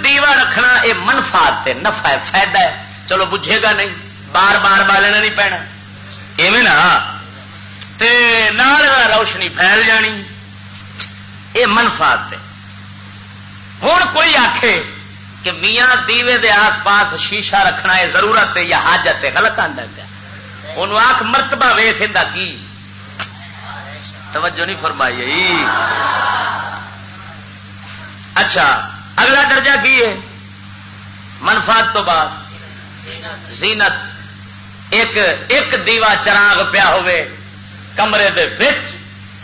Speaker 2: دیوا رکھنا یہ منفات نفا ہے، فائدہ ہے۔ چلو بجھے گا نہیں، بار بار بالنا نہیں پینا۔ ایویں نا روشنی پھیل جانی۔ یہ منفات ہے ہوں کوئی آخ کہ میاں دیوے دے آس پاس شیشہ رکھنا ہے ضرورت ہے یا حاجت ہے غلط آدھا پیا۔ ان آخ مرتبہ ویخ کی۔ توجہ نہیں فرمائی۔ اچھا اگلا درجہ کی ہے؟ منفات تو بعد۔ زینت۔ ایک ایک دیوا چراغ پیا ہوئے، کمرے دے وچ،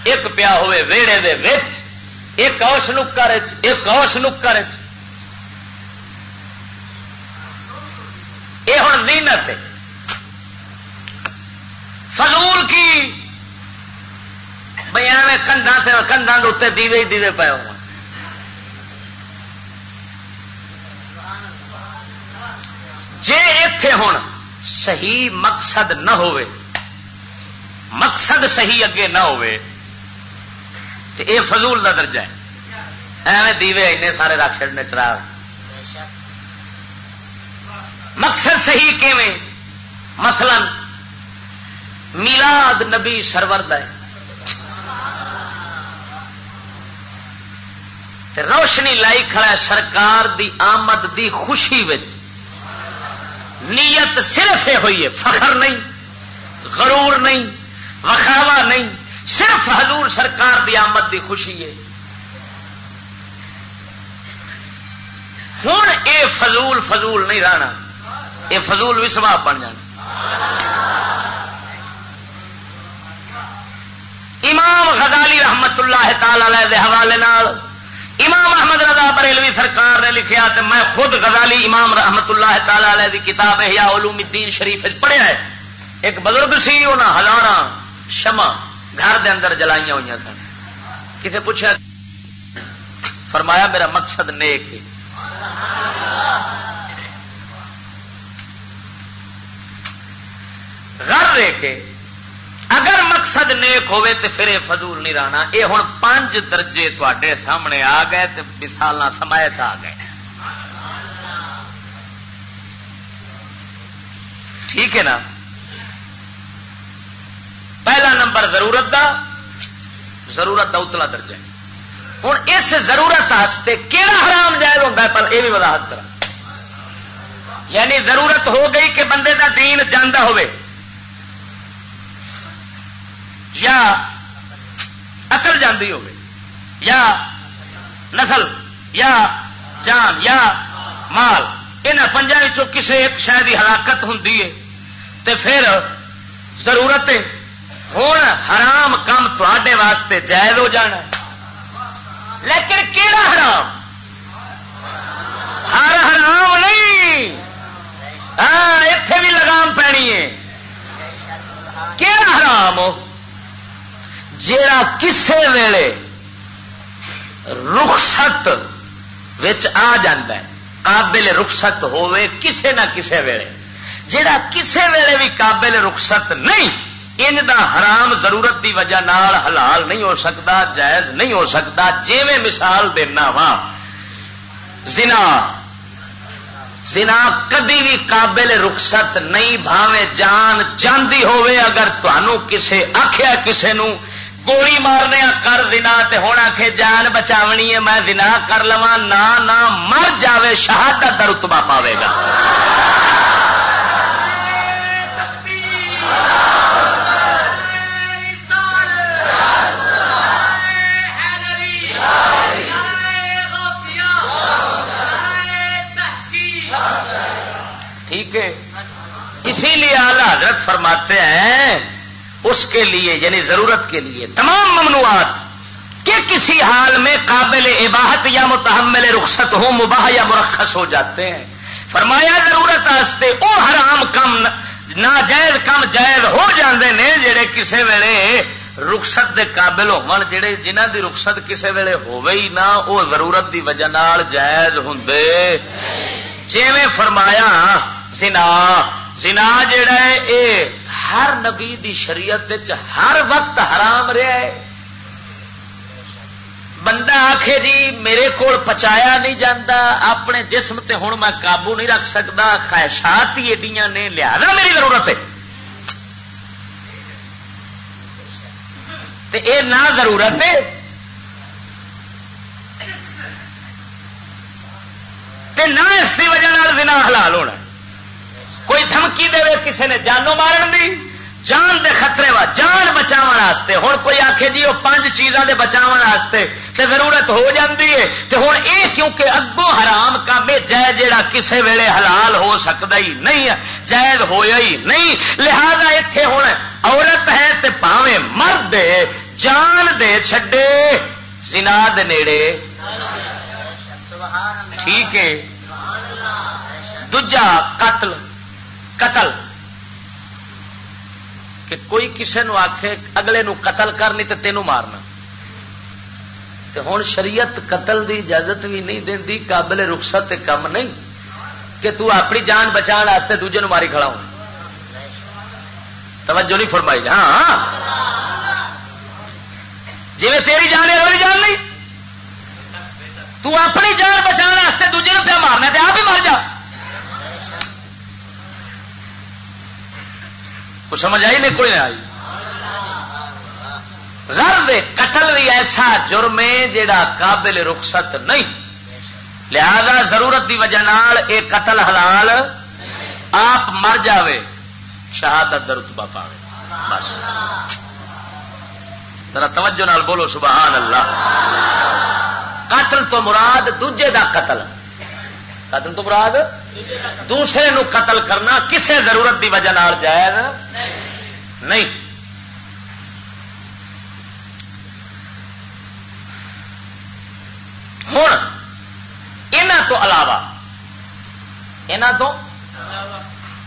Speaker 2: ایک پیا ہوئے ویڑے دے وچ، ایک اوش نکر ایک اوش نکر یہ ہوں زینت ہے۔ فضول کی؟ بھائی ایویں کندھا سے کندھا کے اتنے دیوے ہی دیوے پے ہو جے اتے ہوں صحیح مقصد نہ ہوئے، مقصد صحیح اگے نہ ہوئے تو اے فضول دا درجہ ہے۔ ایویں دیوے اینے سارے رکھ چڑنے چراغ۔ مقصد صحیح کیویں؟ مثلا میلاد نبی سرور ہے۔ روشنی لائی کھڑا ہے سرکار دی آمد دی خوشی وچ۔ نیت صرف یہ ہوئی ہے، فخر نہیں، غرور نہیں وکھاوا نہیں، صرف حضور سرکار دی آمد دی خوشی ہے۔ ہوں اے فضول فضول نہیں رہنا یہ فضول بھی سباب بن جانا۔ امام غزالی رحمت اللہ تعالی حوالے امام احمد رضا بریلوی سرکار نے لکھیا تے میں خود غزالی امام رحمت اللہ تعالی علیہ دی کتاب ہے علوم الدین شریف پڑھیا ہے۔ ایک بزرگ سی، انہاں ہزار شمع گھر دے اندر جلائیاں ہوئی سن۔ کسے پوچھا فرمایا میرا مقصد نیک ہے۔ گھر رے کے اگر مقصد نیک ہوے تو پھر یہ فضول نہیں رہنا یہ ہوں پانچ درجے تے سامنے آ گئے تو مثال سمایت آ گئے۔ ٹھیک ہے نا؟ پہلا نمبر ضرورت دا ضرورت دا اتلا درجہ۔ ہوں اس ضرورت کہڑا حرام جائز ہوتا ہے؟ پر یہ بھی وضاحت کرا یعنی ضرورت ہو گئی کہ بندے دا دین جانا ہوئے۔ یا اقل جاندی ہوگی، یا نسل، یا جان، یا مال ان پنجا کسی ایک شاید ہلاکت ہوں پھر ضرورت ہوں حرام کام تے واسطے جائز ہو جانا لیکن کہڑا حرام؟ ہر حرام نہیں۔ ہاں اتے بھی لگام پینی ہے۔ کہڑا حرام ہو؟ جیڑا کسے ویلے رخصت آ ہے، قابل رخصت ہوے کسے نہ کسے ویلے۔ جیڑا کسے ویلے بھی قابل رخصت نہیں، ان دا حرام ضرورت دی وجہ نال حلال نہیں ہو سکتا، جائز نہیں ہو سکتا جی میں مثال دینا وا زنا۔ زنا کدی بھی قابل رخصت نہیں بھاوے جان جاندی ہوئے اگر تنوع کسے آخیا کسے نو گولی مارنے کر دن تے ہوں آ کے جان بچاونی ہے، میں دنا کر لوا نہ مر جاوے، شہادت کا رتبہ پاوے گا۔ ٹھیک ہے؟ اسی لیے آلہ حضرت فرماتے ہیں اس کے لیے یعنی ضرورت کے لیے، تمام ممنوعات، کہ کسی حال میں قابل عباہت یا متحمل رخصت ہو، مباح یا مرخص ہو جاتے ہیں۔ فرمایا، ضرورت واسطے وہ حرام کم، ناجائز کم، جائز ہو جاندے نے جڑے کسے ویلے رخصت دے قابل ہون، جڑے جنہ دی رخصت کسے ویلے ہوے ہی نہ وہ ضرورت دی وجہ نال جائز ہوندے جویں فرمایا، زنا زنا جڑا ہے، اے ہر نبی دی شریعت ہر وقت حرام رہا ہے۔ بندہ آخ جی میرے کو پچایا نہیں جاتا اپنے جسم تے ہوں میں قابو نہیں رکھ سکتا خواہشات ہی ایڈیاں نے لیا میری ضرورت ہے۔ تے اے نہ ضرورت ہے۔ تے نہ اس کی وجہ بنا حلال ہونا۔ کوئی دھمکی دے کسی نے جانو مارن دی؟ جان دے خطرے وا جان بچاؤ ہوں کوئی آخ جی وہ پانچ چیزاں دے بچاؤ تے ضرورت ہو جاتی ہے تو ہوں یہ کیونکہ اگوں حرام کام جائ جا کسی ویلے حلال ہو سکتا ہی نہیں جائز ہویا ہی نہیں۔ لہذا اتے ہوں عورت ہے تے پاوے مرد جان دے چھڈے سنا دے نیڑے۔ ٹھیک ہے۔ دجا قتل۔ قتل۔ کہ کوئی کسے نو آخے اگلے نو قتل کرنی تو تینوں مارنا۔ ہوں شریعت قتل دی اجازت بھی نہیں دینی، قابل رخصت کم نہیں۔ کہ تو اپنی جان بچا دوجے نو ماری کھڑا ہوں توجہ نہیں فرمائی۔ ہاں جی تیری جان ہے، اگلی جان نہیں۔ تو اپنی جان بچا دوجے نو پیا مارنا تو آپ ہی مر جا۔ کچھ سمجھ آئی نہیں، کوئی نہیں آئی۔ غرب قتل بھی ایسا جرم ہے جڑا قابل رخصت نہیں۔ لہذا ضرورت کی وجہ اے قتل حلال آپ مر جاوے، شہادت رتبہ پاوے۔ بس۔ ذرا توجہ نال بولو سبحان اللہ قتل تو مراد دوجے دا قتل۔ قتل تو مراد دوسرے نو قتل کرنا کسے ضرورت دی وجہ جائز؟ نہیں. ہوں یہاں تو علاوہ یہاں تو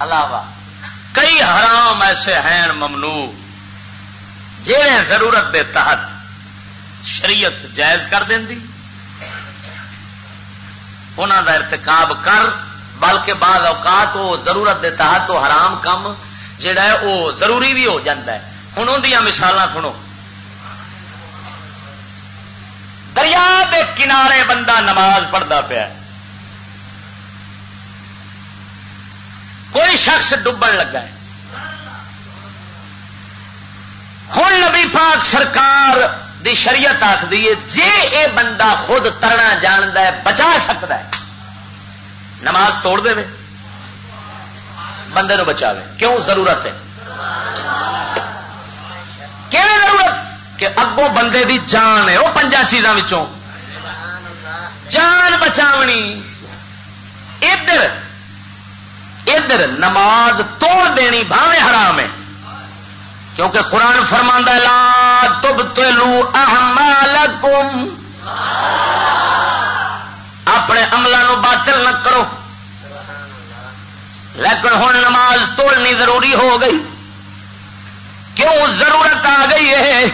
Speaker 2: علاوہ کئی حرام ایسے ہیں ممنوع جہے ضرورت دے تحت شریعت جائز کر دینی۔ انہوں کا ارتکاب کر بلکہ بعض اوقات وہ ضرورت دے تحت وہ حرام کام جڑا ہے وہ ضروری بھی ہو جاتا ہے۔ ہوں ان مثال سنو۔ دریا دے کنارے بندہ نماز پڑھتا پیا کوئی شخص ڈبن لگا ہے۔ ہوں نبی پاک سرکار دی شریعت آخری ہے جی اے بندہ خود ترنا جانتا ہے، بچا سکتا ہے۔ نماز توڑ دے بندے نو بچا کیوں ضرورت ہے؟ کہ ضرورت؟ کہ اگوں بندے دی جان ہے وہ پنجا چیزوں جان بچاونی۔ ادھر ادھر نماز توڑ دینی بھاوے حرام ہے۔ کیونکہ قرآن فرما لا تب تلو احمالکم اپنے عملوں باطل نہ کرو۔ لیکن ہوں نماز توڑنی ضروری ہو گئی۔ کیوں ضرورت آ گئی ہے؟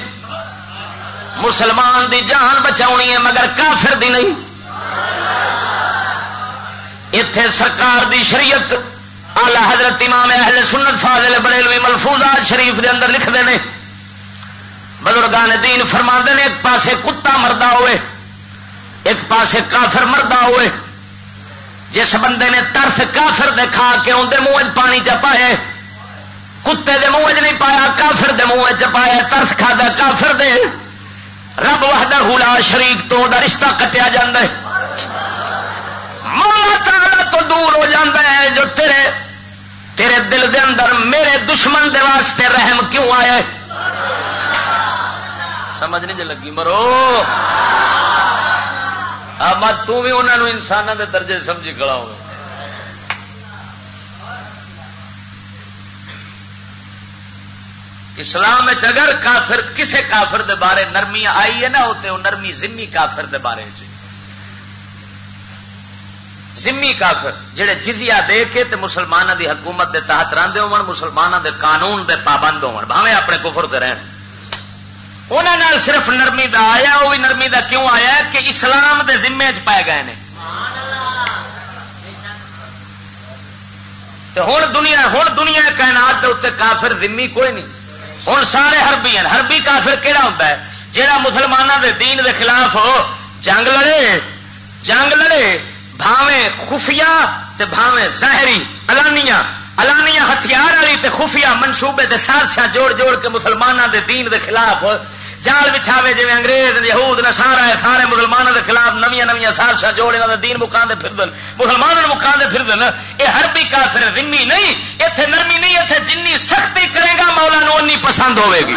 Speaker 2: مسلمان دی جان بچاؤ ہے مگر کافر دی نہیں۔ اتے سرکار دی شریعت آلہ حضرت امام اہل سنت فاضل بڑے ملفوظات شریف دے اندر لکھتے ہیں۔ بزرگان دین فرما نے ایک پاسے کتا مردہ ہوئے۔ ایک پاسے کافر مردہ ہوئے۔ جس بندے نے ترس کافر دے کھا کے اندر منہ پانی چ پائے کتے دے منہ نہیں پایا، کافر دے منہ چ پایا ترس کھا دے کافر دے۔ رب وحدہ حولا شریک تو دا رشتہ کٹیا جا مولا تعالی تو دور ہو جاتا ہے جو تیرے تیرے دل دے اندر میرے دشمن دے واسطے رحم کیوں آیا سمجھ نہیں جی لگی، مرو۔ مت بھی انہوں انسانوں کے درجے سمجھی کھڑا ہو اسلام اگر کافر، کسے کافر دے بارے نرمی آئی ہے نا وہ نرمی زمی کافر دے بارے زمی کافر جہے جزیا دے کے تے مسلمانوں دی حکومت دے تحت رہتے ہو مسلمانوں دے قانون دے پابند ہو بھاوے اپنے کفر دے رہن۔ انہوں صرف نرمی دا آیا وہ بھی نرمی دا کیوں آیا کہ اسلام دے ذمے چ پائے گئے ہیں ہوں دنیا ہوں دنیا کائنات کے اتنے کافر ذمی کوئی نہیں ہوں سارے ہربی ہیں ہربی کافر کہڑا ہوتا ہے جہاں مسلمانوں کے دین دے خلاف ہو جنگ لڑے جنگ لڑے بھاوے خفیہ تے بھاوے ظاہری الانیاں الانیاں ہتھیار والی تے خفیہ منصوبے دے سارسیاں جوڑ جوڑ کے مسلمانوں دے دین دے خلاف جال بچھاوے جی انگریز یہود نے سارا سارے مسلمانوں کے خلاف نویاں نویاں سارشا جوڑ یہاں دین مکان دے پھر دن مسلمانوں مکان دے پھر دن یہ ہربی کافر رمی نہیں اتنے نرمی نہیں اتنے جنی سختی کرے گا، مولا نو انی پسند ہوے گی۔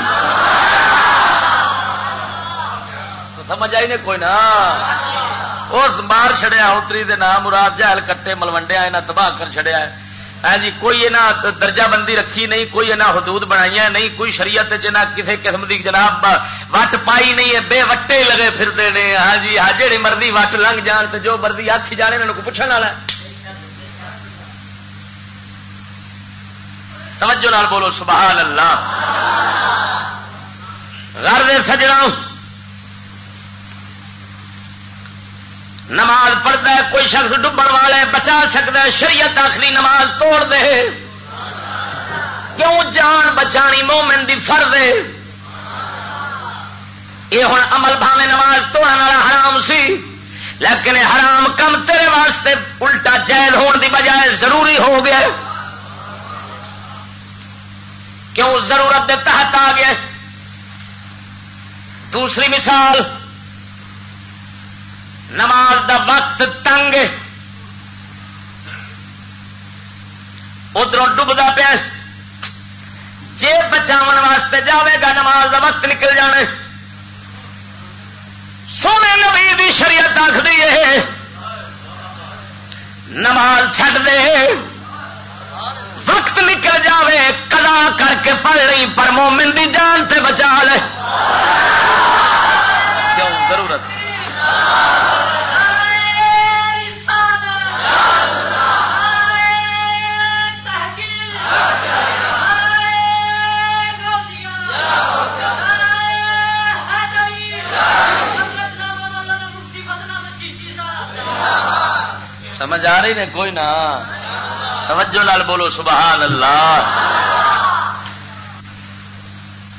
Speaker 2: سمجھ آئی نے کوئی نہ اور مار چڑیا اتری دے نام مراد جہل کٹے ملوڈیا یہاں تباہ کر چڑیا ہے۔ ہاں جی کوئی یہاں درجہ بندی رکھی نہیں، کوئی یہاں حدود بنائی نہیں، کوئی شریعت کسی قسم کی جناب وٹ پائی نہیں ہے، بے وٹے لگے پھرتے ہیں ہاں جی ہاں جی مرضی وٹ لنگ جان تو جو مرضی آخی جانے ان کو پوچھنے والا توجہ نال بولو، سبحان اللہ۔ گھر دے سجنا نماز پڑھتا ہے، کوئی شخص ڈبن والے بچا سکتا ہے، شریعت آخری نماز توڑ دے۔ کیوں جان بچانی مومن دی فرد ہے؟ یہ ہوں عمل بھاوے نماز توڑنے والا حرام سی، لیکن حرام کم تیرے واسطے الٹا جائز ہونے دی بجائے ضروری ہو گیا۔ کیوں ضرورت دے تحت آ گیا؟ دوسری مثال نماز دا وقت تنگ ادھر ڈبدا پیا جی بچاو واسطے جاوے گا، نماز دا وقت نکل جانے سونے نبی دی شریعت آخری ہے۔ نماز چھڈ دے۔ وقت نکل جاوے کلا کر کے پڑھ رہی پر مومن دی جان تے بچا لے۔ کیوں؟ ضرورت۔ سمجھ آ رہی نے کوئی نہ؟ توجہ لال بولو، سبحان اللہ۔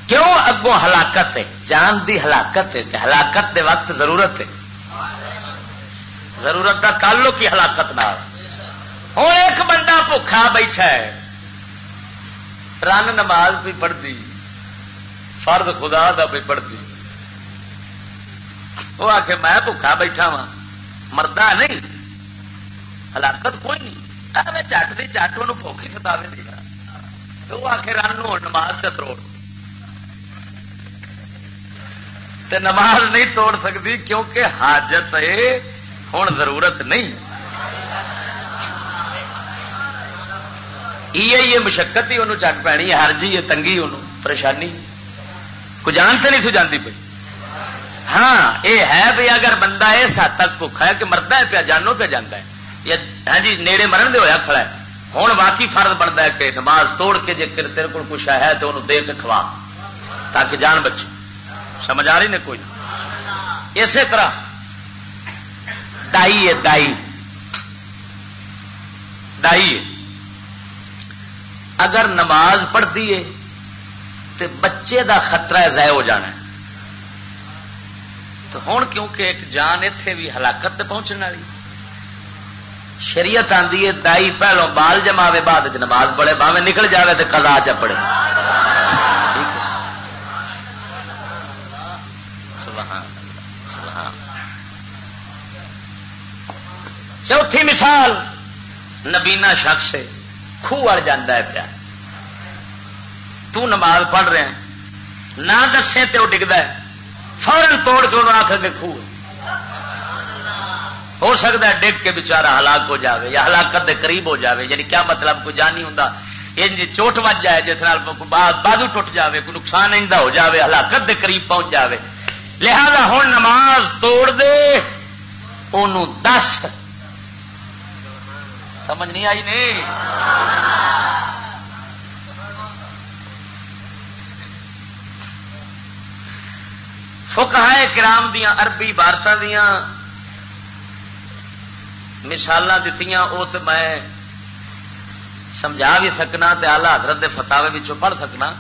Speaker 2: کیوں اگوں ہلاکت ہے؟ جان دی ہلاکت ہے ہلاکت دے وقت ضرورت ہے۔ ضرورت کا تعلق ہی ہلاکت نہ ہوں ایک بندہ بھوکھا بیٹھا ہے، رن نماز بھی پڑھتی فرد خدا دا بھی پڑھتی وہ آ کے میں بھوکھا بیٹھا وا مردہ نہیں ہلاکت کوئی نہیں۔ میں چٹ دی چٹ وہ پوکھی ستاوے دی تو وہ رن نماز سے تروڑ تے نماز نہیں توڑ سکتی کیونکہ حاجت ہوں ضرورت نہیں۔ یہ مشقت ہی انہوں چٹ پینی ہر جی ہے، تنگی انہوں، پریشانی۔ کو جان سے نہیں تھی جانتی پی ہاں یہ ہے بھی اگر بندہ اس حد تک بھوکھا ہے کہ مرتا ہے پیا جانو پہ جانا ہے۔ ہاں جی نیڑے مرن دے ہوا کھڑا ہے۔ ہوں باقی فرد بنتا ہے کہ نماز توڑ کے جی تیرے کو کچھ ہے تو انہوں دے کے کھوا۔ تاکہ جان بچے۔ سمجھ آ رہی نے کوئی؟ اسی طرح، دائی ہے، دائی۔ دائی ہے۔ اگر نماز پڑھتی ہے تو بچے دا خطرہ ضائع ہو جانا ہے، تو ہوں کیونکہ ایک جان اتے بھی ہلاکت پہنچنے والی۔ شریعت آتی ہے، دائی پہلو بال جماوے بعد نماز پڑھے، باوے نکل جائے تو کلا چپڑے چوتھی مثال، نبینا شخص ہے خوہ اڑ جانا ہے پیا۔ تو نماز پڑھ رہے ہیں، نہ دسے تو ڈگتا ہے فورن توڑ کے انہوں آخ کے خوہ ہو سکتا ہے ڈگ کے بچارا ہلاک ہو جاوے یا ہلاکت دے قریب ہو جاوے یعنی کیا مطلب کوئی جان نہیں ہوں جی چوٹ وج جائے، جس بادو ٹوٹ جائے کوئی نقصان ہو جائے ہلاکت کے قریب پہنچ جائے لہذا ہوں نماز توڑ دے ان دس۔ سمجھ نہیں آئی نہیں؟ فکہ کرام دیا عربی عبارت دیا مثال دیتی وہ تو میں سمجھا بھی سکنا آلہ حضرت کے فتاوے پڑھ سکنا۔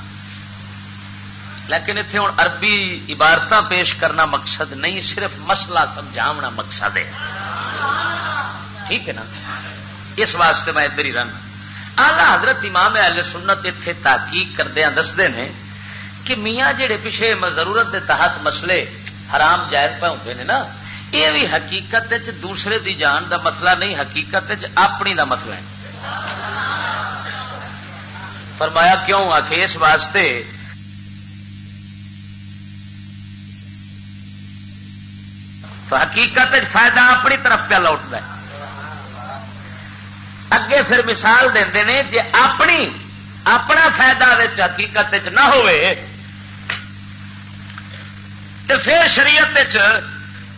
Speaker 2: لیکن اتنے ہوں عربی عبارت پیش کرنا مقصد نہیں، صرف مسئلہ سمجھاونا مقصد ہے۔ ٹھیک ہے نا؟ اس واسطے میں ادھر ہی رن آلہ حضرت امام اہل سنت اتنے تحقیق کردیا دستے ہیں کہ میاں جڑے پیچھے ضرورت کے تحت مسئلے حرام جائز پہ ہوتے ہیں نا یہ بھی حقیقت دوسرے دی جان دا مسئلہ نہیں حقیقت اپنی دا مسئلہ ہے فرمایا کیوں آ اس واسطے تو حقیقت فائدہ اپنی طرف پہ لوٹتا ہے اگے پھر مثال دے نے جی اپنی اپنا فائدہ حقیقت نہ ہوئے تو پھر شریعت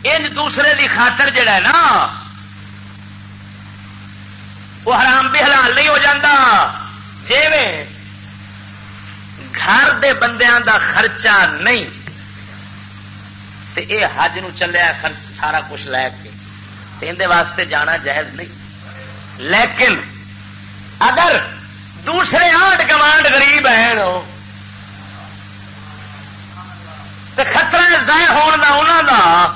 Speaker 2: ان دوسرے دی خاطر جڑا ہے نا، وہ حرام بھی حلال نہیں ہو جاتا جی گھر دے بندیاں دا خرچہ نہیں، تے اے حج نو چلیا خرچ سارا کچھ لے کے اندر واسطے جانا جائز نہیں۔ لیکن اگر دوسرے آنڈ گوانڈ غریب ہیں تو خطرہ ضائع ہونے کا انہوں کا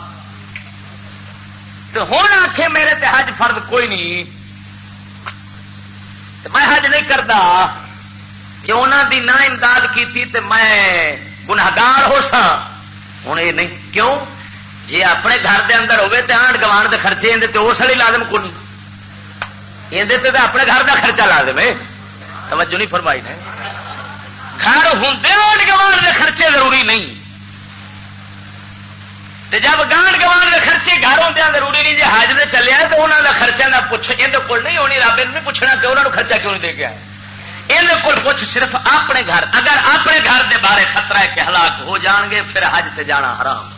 Speaker 2: تو ہوں آخ میرے تے حج فرد کوئی نہیں۔ میں حج نہیں کرتا جی انہوں دی نہ امداد کی میں گناگار ہو سا ہوں یہ نہیں، کیوں؟ جی اپنے گھر دے اندر ہوے تو آنڈ گوان کے خرچے اندر تو اس لیے لازم کو نہیں اندر تو اپنے گھر کا خرچہ لازم ہے۔ توجہ نہیں فرمائی نے۔ گھر ہوں آنڈ گوان کے خرچے ضروری نہیں۔ جب گانڈ گوان کے خرچے گھر ہوتے ہیں ضروری نہیں جی حج سے چلے تو انہوں کا خرچہ نہ پوچھ یہ کول نہیں ہونی، رب نے پوچھنا کہ انہوں نے خرچہ کیوں نہیں دے گیا یہ کول پوچھ صرف اپنے گھر، اگر اپنے گھر دے بارے خطرہ ہے کہ ہلاک ہو جان گے، پھر حج سے جانا حرام۔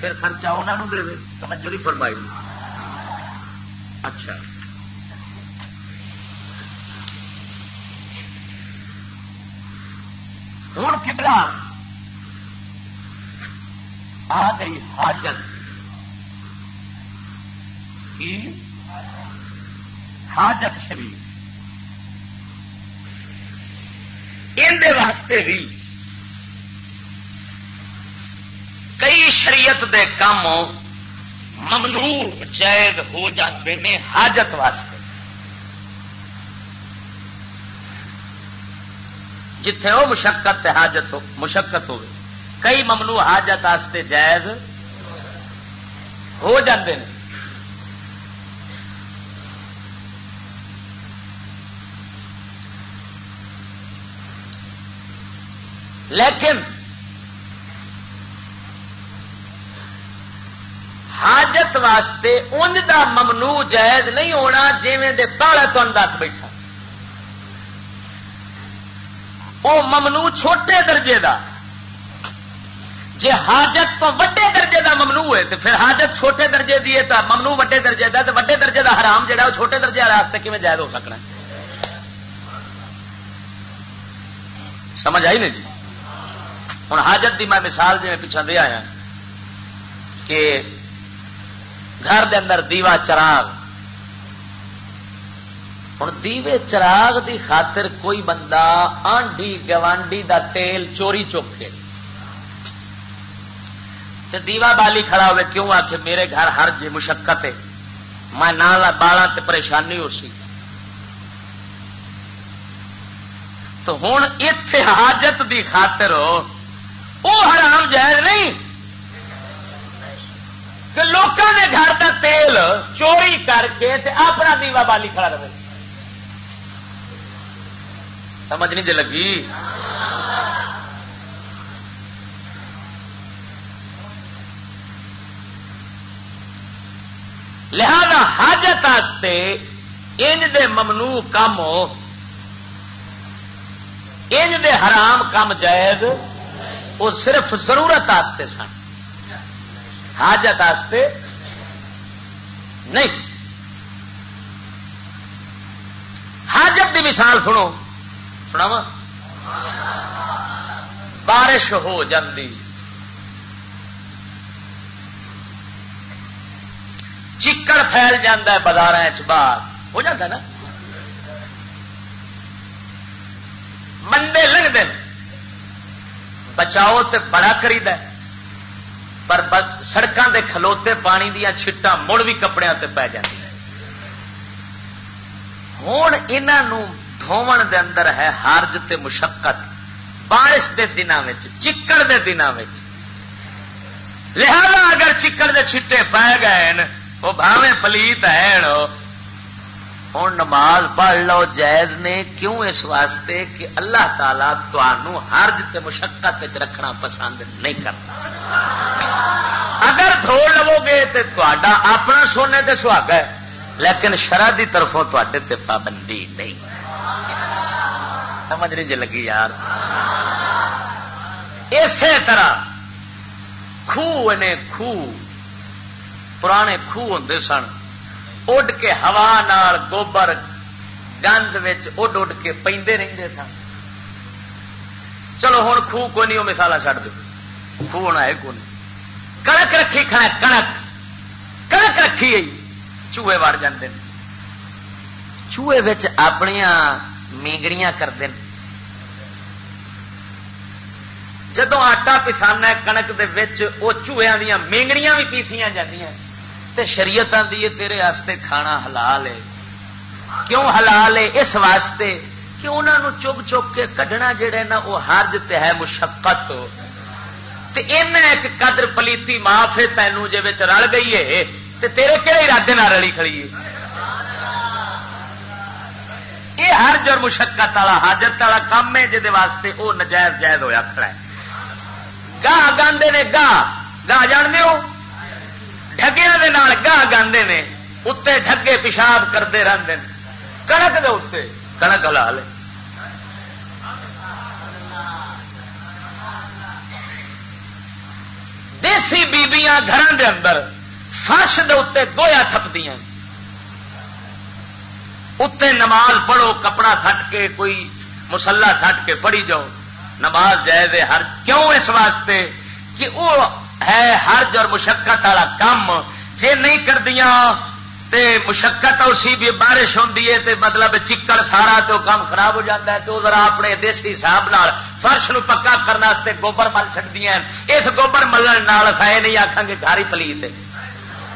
Speaker 2: پھر خرچہ انہوں نے دے توجہ نہیں فرمائی۔ اچھا۔ ہوں کبلا آ گئی حاجت۔ کی؟ حاجت شریف۔ اندر واسطے بھی کئی شریعت دے کام ممنوع، جائز ہو جاتے ہیں حاجت واسطے۔ جتھے وہ مشقت حاجت مشقت ہوگی کئی ممنوع حاجت آستے جائز ہو جاندے ہیں لیکن حاجت واسطے ان دا ممنوع جائز نہیں ہونا جیویں دے پالا تو دس بیٹھا۔ وہ ممنوع چھوٹے درجے دا۔ جی حاجت تو وڈے درجے دا ممنوع ہے تو پھر حاجت چھوٹے درجے دی ہے تو ممنوع وڈے درجے دا تو وڈے درجے دا حرام جہا وہ چھوٹے درجے راستے کیون جائز ہو سکنا سمجھ آئی نا جی؟ ہوں حاجت دی میں مثال جی پیچھا دے آیا کہ گھر دے اندر دیوا چراغ ہوں دیوے چراغ دی خاطر کوئی بندہ آنڈی گوانڈی دا تیل چوری چوکھے۔ تے دیوا بالی کھڑا ہوئے کیوں آ کے میرے گھر ہر جی مشقت ہے؟ میں نہ بالا تے پریشانی ہو سی۔ تو ہوں اتے حاجت دی خاطر وہ حرام جائز نہیں۔ کہ لوگوں نے گھر کا تیل چوری کر کے تے اپنا دیوا بالی کھڑا رہے۔ سمجھ نہیں جی لگی؟ لہذا حاجت ان دے ممنوع کام انج دے حرام کام جائز، وہ صرف ضرورت آستے سن۔ حاجت آستے نہیں۔ حاجت کی مثال سنو۔ سنا بارش ہو جاتی چکڑ پھیل جاتا ہے بازار باہر۔ ہو جاتا نا؟ منڈے لگتے بچاؤ تو بڑا کرید پر سڑکوں کے کھلوتے پانی دیا چھٹا مڑ بھی کپڑے تے پی جی ہوں یہ دے اندر ہے ہارج تے مشقت۔ بارش دے دنوں چکڑ دے دنوں لہذا اگر چکڑ دے چھٹے پی گئے وہ بھاوے پلیت ہے ہوں نماز پڑھ لو، جائز نے کیوں اس واسطے کہ اللہ تعالی تمہوں حرج تے مشقت رکھنا پسند نہیں کرتا؟ اگر دھو لو گے تو اپنا سونے تے سہاگ ہے، لیکن شرح کی طرفوں تے پابندی نہیں۔ سمجھ نہیں جی لگی یار؟ اسی طرح خوہ نے خوہ پرانے خوہ ہوں سن، اڈ کے ہوا نال گوبر گند اڈ اڈ کے پہ رہتے سن۔ چلو ہوں خوہ کو نہیں وہ مثالا چڑھ دو۔ خوہ ہونا ہے کون کنک رکھی کھڑا کنک کنک رکھی گئی چوہے وڑ جاتے ہیں۔ چوہے اپنی میگڑیاں کرتے ہیں۔ جدو آٹا پسانا کنک وہ چوہیا دیا مینگڑیاں بھی پیسیاں جاتی تے شریعت آدھی ہے تیرے واسطے کھانا حلال ہے۔ کیوں حلال ہے؟ اس واسطے کہ انہوں چگ چک کے کڈنا جڑے نا، وہ حرج تے ہے مشقت۔ تے ایک قدر پلیتی معاف ہے تینوں جی رل گئی ہے۔ تے تیرے کہڑے ارادے نہ رلی کھڑی ہے؟ یہ حرج اور مشقت والا، حاجت والا کام ہے جہد واسطے وہ نجائز جائز ہوا کھڑا ہے۔ گاہ گاندے نے گاہ گاہ جان دو ڈگیا گاہ گاندے نے اتنے ڈگے پیشاب کرتے رہتے ہیں کنک دے اتنے کنک حلال ہے دیسی بیبیاں گھر دے اندر فرش دے اتنے گویا تھپدیاں اتنے نماز پڑھو کپڑا تھٹ کے کوئی مسلا تھٹ کے پڑھی جاؤ نماز جائز ہر کیوں اس واسطے کہ وہ ہے حرج اور مشقت والا کام۔ جی نہیں کر دیا تے مشقت اسی بھی بارش ہوتی ہے تے مطلب چکڑ سارا تو کام خراب ہو جاتا ہے تو ذرا اپنے دیسی حساب نال فرش نو پکا کرنے گوبر مل چکتی ہیں۔ اس گوبر ملن یہ نہیں آخان گے گھر ہی پلیت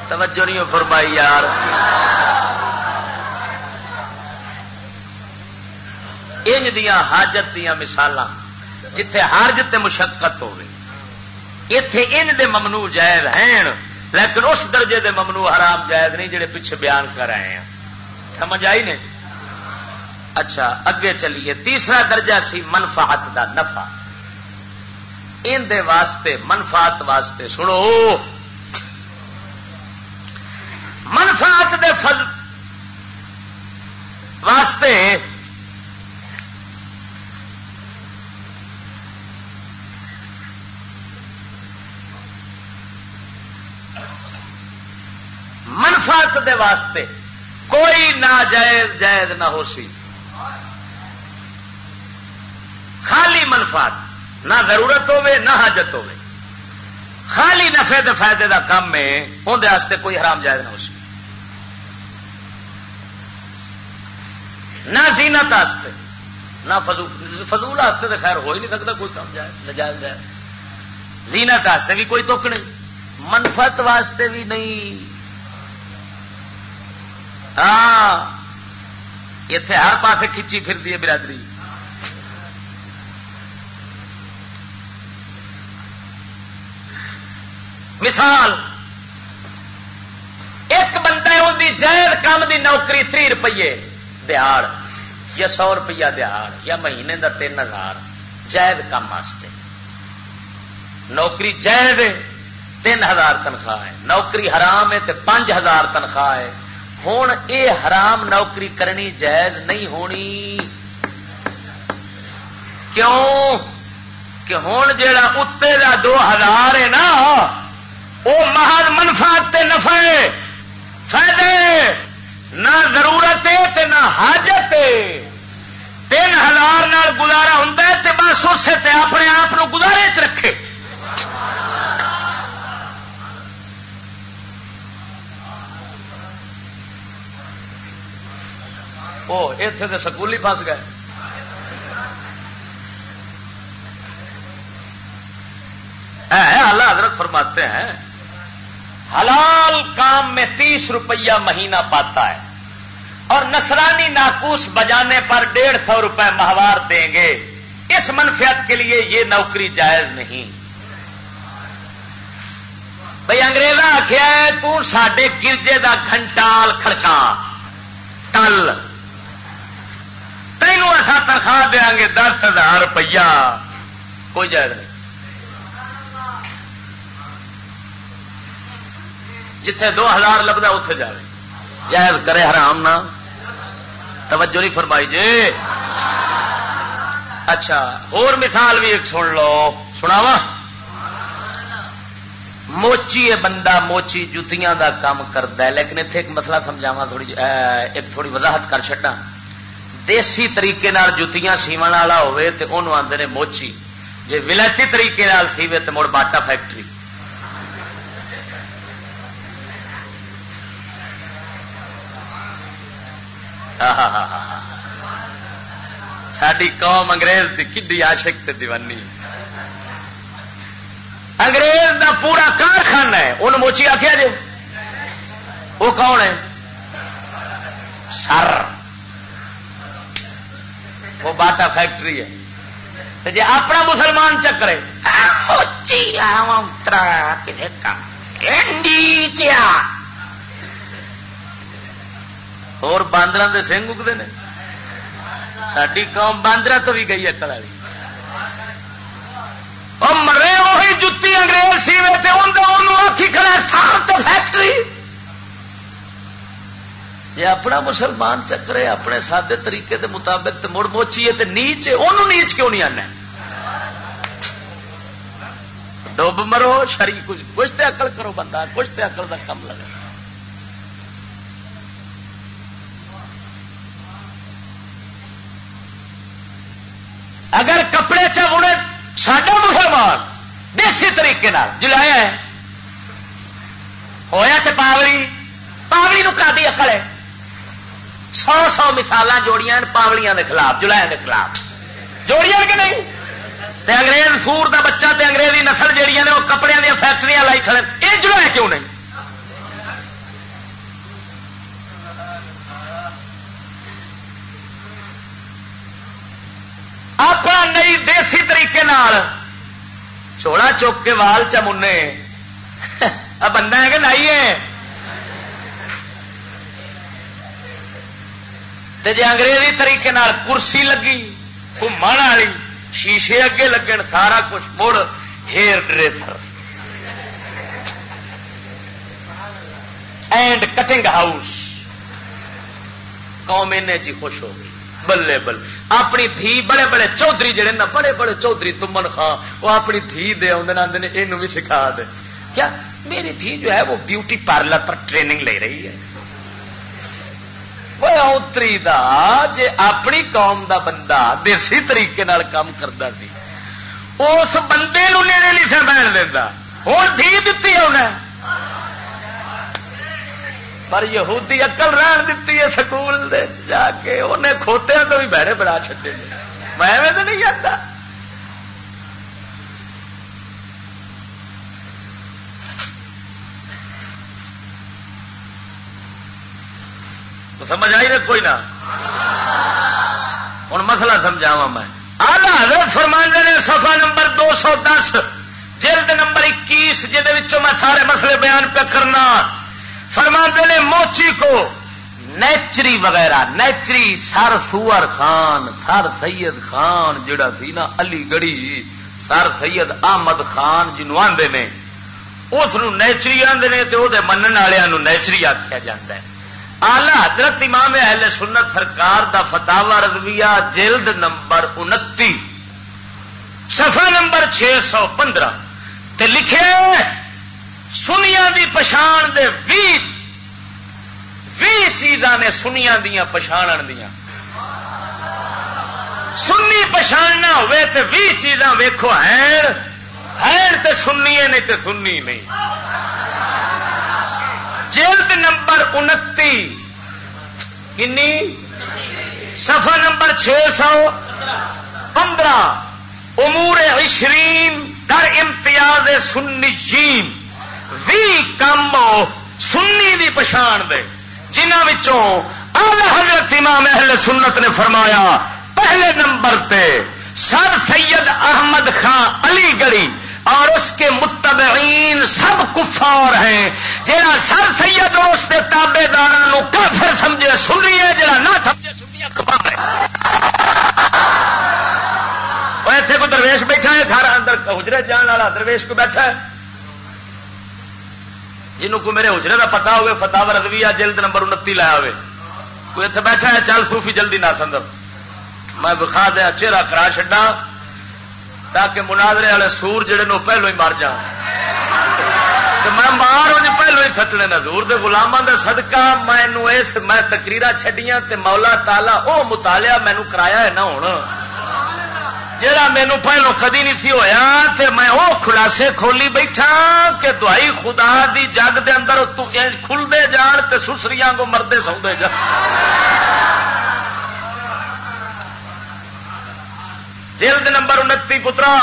Speaker 2: توجہ نہیں فرمائی یار۔ انج دیا حاجت دیا مثال جتھے حرج تے مشقت ہوگی اتے ان دے ممنوع جائز ہیں لیکن اس درجے دے ممنوع حرام جائز نہیں جڑے پیچھے بیان کر رہے ہیں سمجھ آئی نے اچھا اگے چلیے تیسرا درجہ سی منفعت دا نفع ان دے واسطے منفعت واسطے سنو منفعت دے فضل واسطے منفعت دے واسطے کوئی نہ جائز جائز نہ ہو سی۔ خالی منفعت، نہ ضرورت ہوے نہ حاجت ہوے خالی نفے دے فائدے دا کام ہے اندر کوئی حرام جائز نہ ہو سی۔ نہ زینت آستے نہ فضول آستے تو خیر ہو ہی نہیں سکتا کوئی کام جائے نجائز جائے زینت آستے بھی کوئی تک نہیں منفت واسطے بھی نہیں۔ ہاں۔ اتے ہر پاس کھچی پھرتی ہے برادری۔ مثال، ایک بندہ ان جائز کام دی نوکری تری روپیے دیہڑ یا سو روپیہ دیہڑ یا مہینے کا تین ہزار جائز کام واسطے۔ نوکری جائز ہے، تین ہزار تنخواہ ہے۔ نوکری حرام ہے تو پانچ ہزار تنخواہ ہے۔ ہوں یہ حرام نوکری کرنی جائز نہیں ہونی۔ کیوں؟ کہ ہوں جا اتنے کا دو ہزار ہے نا وہ محض منفاط نفع فائدے نہ ضرورت ہے نہ حاجت تین ہزار گزارا ہوں تو بس اسے اپنے آپ گزارے چ رکھے۔ وہ اتے تو سکول ہی پس گئے اللہ حضرت فرماتے ہیں حلال کام میں تیس روپیہ مہینہ پاتا ہے اور نصرانی ناکوس بجانے پر ڈیڑھ سو روپے ماہوار دیں گے اس منفیت کے لیے یہ نوکری جائز نہیں بھائی انگریز آخیا تے گرجے دا گھنٹال کھڑکا تل تینوں ایسا تنخواہ دیا گے دس ہزار روپیہ۔ کوئی جائز نہیں۔ جتھے دو ہزار لگتا اتے جائے جائز کرے حرام نہ۔ توجہ نہیں فرمائی جی۔ اچھا اور مثال بھی ایک سن لو۔ سناوا موچی ہے بندہ، موچی جتیاں دا کام کرتا ہے، لیکن اتنے ایک مسئلہ سمجھاوا تھوڑی ایک تھوڑی وضاحت کر چڈا دیسی طریقے جتیاں سیون والا ہوے انہوں آتے ہیں موچی۔ جی ولائتی طریقے سیوے تو مڑ باٹا فیکٹری۔ ساری قوم انگریز کی کھی آشک دیوانی۔ انگریز دا پورا کارخانہ ہے۔ ان موچی آخیا جی وہ کون ہے؟ سر۔ وہ باٹا فیکٹری ہے۔ جی اپنا مسلمان چکرے۔ اور باندر کے سنگ اگتے ہیں ساری قوم باندر تو بھی گئی ہے کلالی مرے وہی جتی انگریز سی آخی کھڑا سال تو فیکٹری۔ یہ اپنا مسلمان چکرے، اپنے سادے طریقے کے مطابق مڑ موچی ہے نیچ انہوں نیچ کیوں نہیں آنا ڈب مرو شری کچھ کچھ تو اکل کرو بندہ، کچھ تو اکل کا کم لگا اگر کپڑے چنے ساڈا مسلمان دیسی طریقے جلایا ہے۔ ہوا تو پاولی پاولی کا اکل ہے۔ سو سو مثال جوڑیاں پاولیاں کے خلاف جلایا کے خلاف۔ جوڑیاں کہ نہیں؟ تے انگریز سور دا بچہ تے انگریزی نسل جہیا نے، وہ کپڑے دیا فیکٹری لائی کھڑے یہ جلایا کیوں نہیں؟ اپنا نئی دیسی طریقے چوڑا چوک کے وال چمنے بندہ ہے کہ نہیں ہے؟ جی انگریزی طریقے کرسی لگی گھومن والی، شیشے اگے لگن، سارا کچھ مڑ hair dresser. And cutting house. قوم جی خوش ہو گئی۔ بلے بلے۔ اپنی دھی بڑے بڑے چودھری جڑے نا بڑے بڑے چودھری تمن خان وہ اپنی دھی دے آدھے یہ بھی سکھا دے۔ کیا؟ میری دھی جو ہے وہ بیوٹی پارلر پر ٹریننگ لے رہی ہے۔ اتری دا جے اپنی قوم دا بندہ دیسی طریقے کام کرتا سی اس بندے نیڑے نہیں سر بہن دینا ہوں دھی دتی انہیں پر یہودی اکل رہن دیتی ہے سکول جا کے انہیں کھوتے تو بھی بہرے بڑا چڈے میں تو نہیں جاتا سمجھ آئی نا کوئی نہ ہوں مسئلہ سمجھاوا میں۔ آلہ حضرت فرماندے نے سفا نمبر دو سو دس، جلد نمبر اکیس جہد میں سارے مسئلے بیان پہ کرنا۔ فرما نے موچی کو نیچری وغیرہ، نیچری سر سور خان، سر سید خان جڑا سی نا علی گڑھی، سر سید احمد خان جنوب آدھے نے، اس نیچری آدھے نے تو وہ من والوں نیچری آخیا جا آلہ حضرت امام اہل سنت سرکار دا فتوا رضویہ جلد نمبر انتی سفا نمبر چھ سو پندرہ لکھے سنیا دی پچھان دے بھی چیزاں نے سنیا دیا پچھان دیا سنی پچھاننا ہوئے تے بھی چیزاں ویکھو ہے تے سنی ہے نہیں تے سننی نہیں۔ جلد نمبر انتی کنی؟ سفر نمبر چھ سو پندرہ. امور عشرین در امتیاز سنی جیم. وی کم سنی دی پچھان دے. جنہوں حضرت امام اہل سنت نے فرمایا، پہلے نمبر تے سر سید احمد خان علی گڑھی اور اس کے متبعین سب کفار ہیں۔ جہاں سر سید اس کے تابے دار کافر سمجھے سنی ہے جہاں نہ سمجھے سنی کفار ہے۔ اتنے کو درویش بیٹھا ہے، گھر اندر حجرے جان والا درویش کو بیٹھا ہے؟ جنہوں کو میرے حجرے کا پتا ہوئے فتح رضوی جلد نمبر انتی لایا ہوئے۔ کوئی اتنے بیٹھا ہے، چل صوفی جلدی نہ سندر۔ میں بخا دیا، چہرہ کرا چڈا تاکہ مناظرے والے سور جڑے نو پہلو ہی مر جان۔ میں مار ہو پہلو ہی فتنے نظور دے گلاموں دے صدقہ میں تکریر چڈیاں مولا تالا وہ مطالعہ مینو کرایا ہے نہ ہونا جا مینو پہلو کدی نہیں سی ہویا تے میں وہ خلاصے کھولی بیٹھا کہ دوائی خدا دی جگ دے اندر کھلتے جان تے سسریاں کو مردے سوندے جان۔ جلد نمبر انتی پترا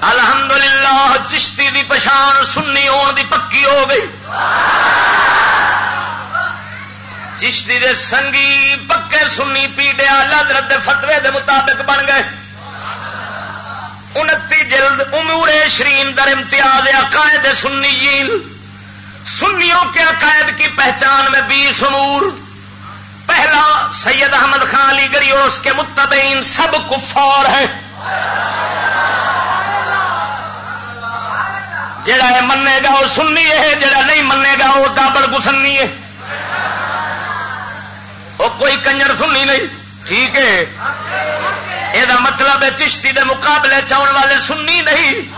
Speaker 2: الحمدللہ چشتی دی پچھان سننی ہون دی پکی ہو گئی۔ چشتی دے سنگی پکے سنی پیڈیا لدرت فتوے دے مطابق بن گئے۔ انتی جلد امور شرین در امتیاز عقائد سنی جیل۔ سنیوں کے عقائد کی پہچان میں بیس امور پہلا، سید احمد خان علی گری اور اس کے متبین سب کفار ہیں. جڑا ہے منے گا وہ سننی ہے، جڑا نہیں منے گا وہ ڈابل گسنی ہے. وہ کوئی کنجر سننی نہیں. ٹھیک ہے. یہ مطلب ہے چشتی دے مقابلے چاؤن والے سننی نہیں.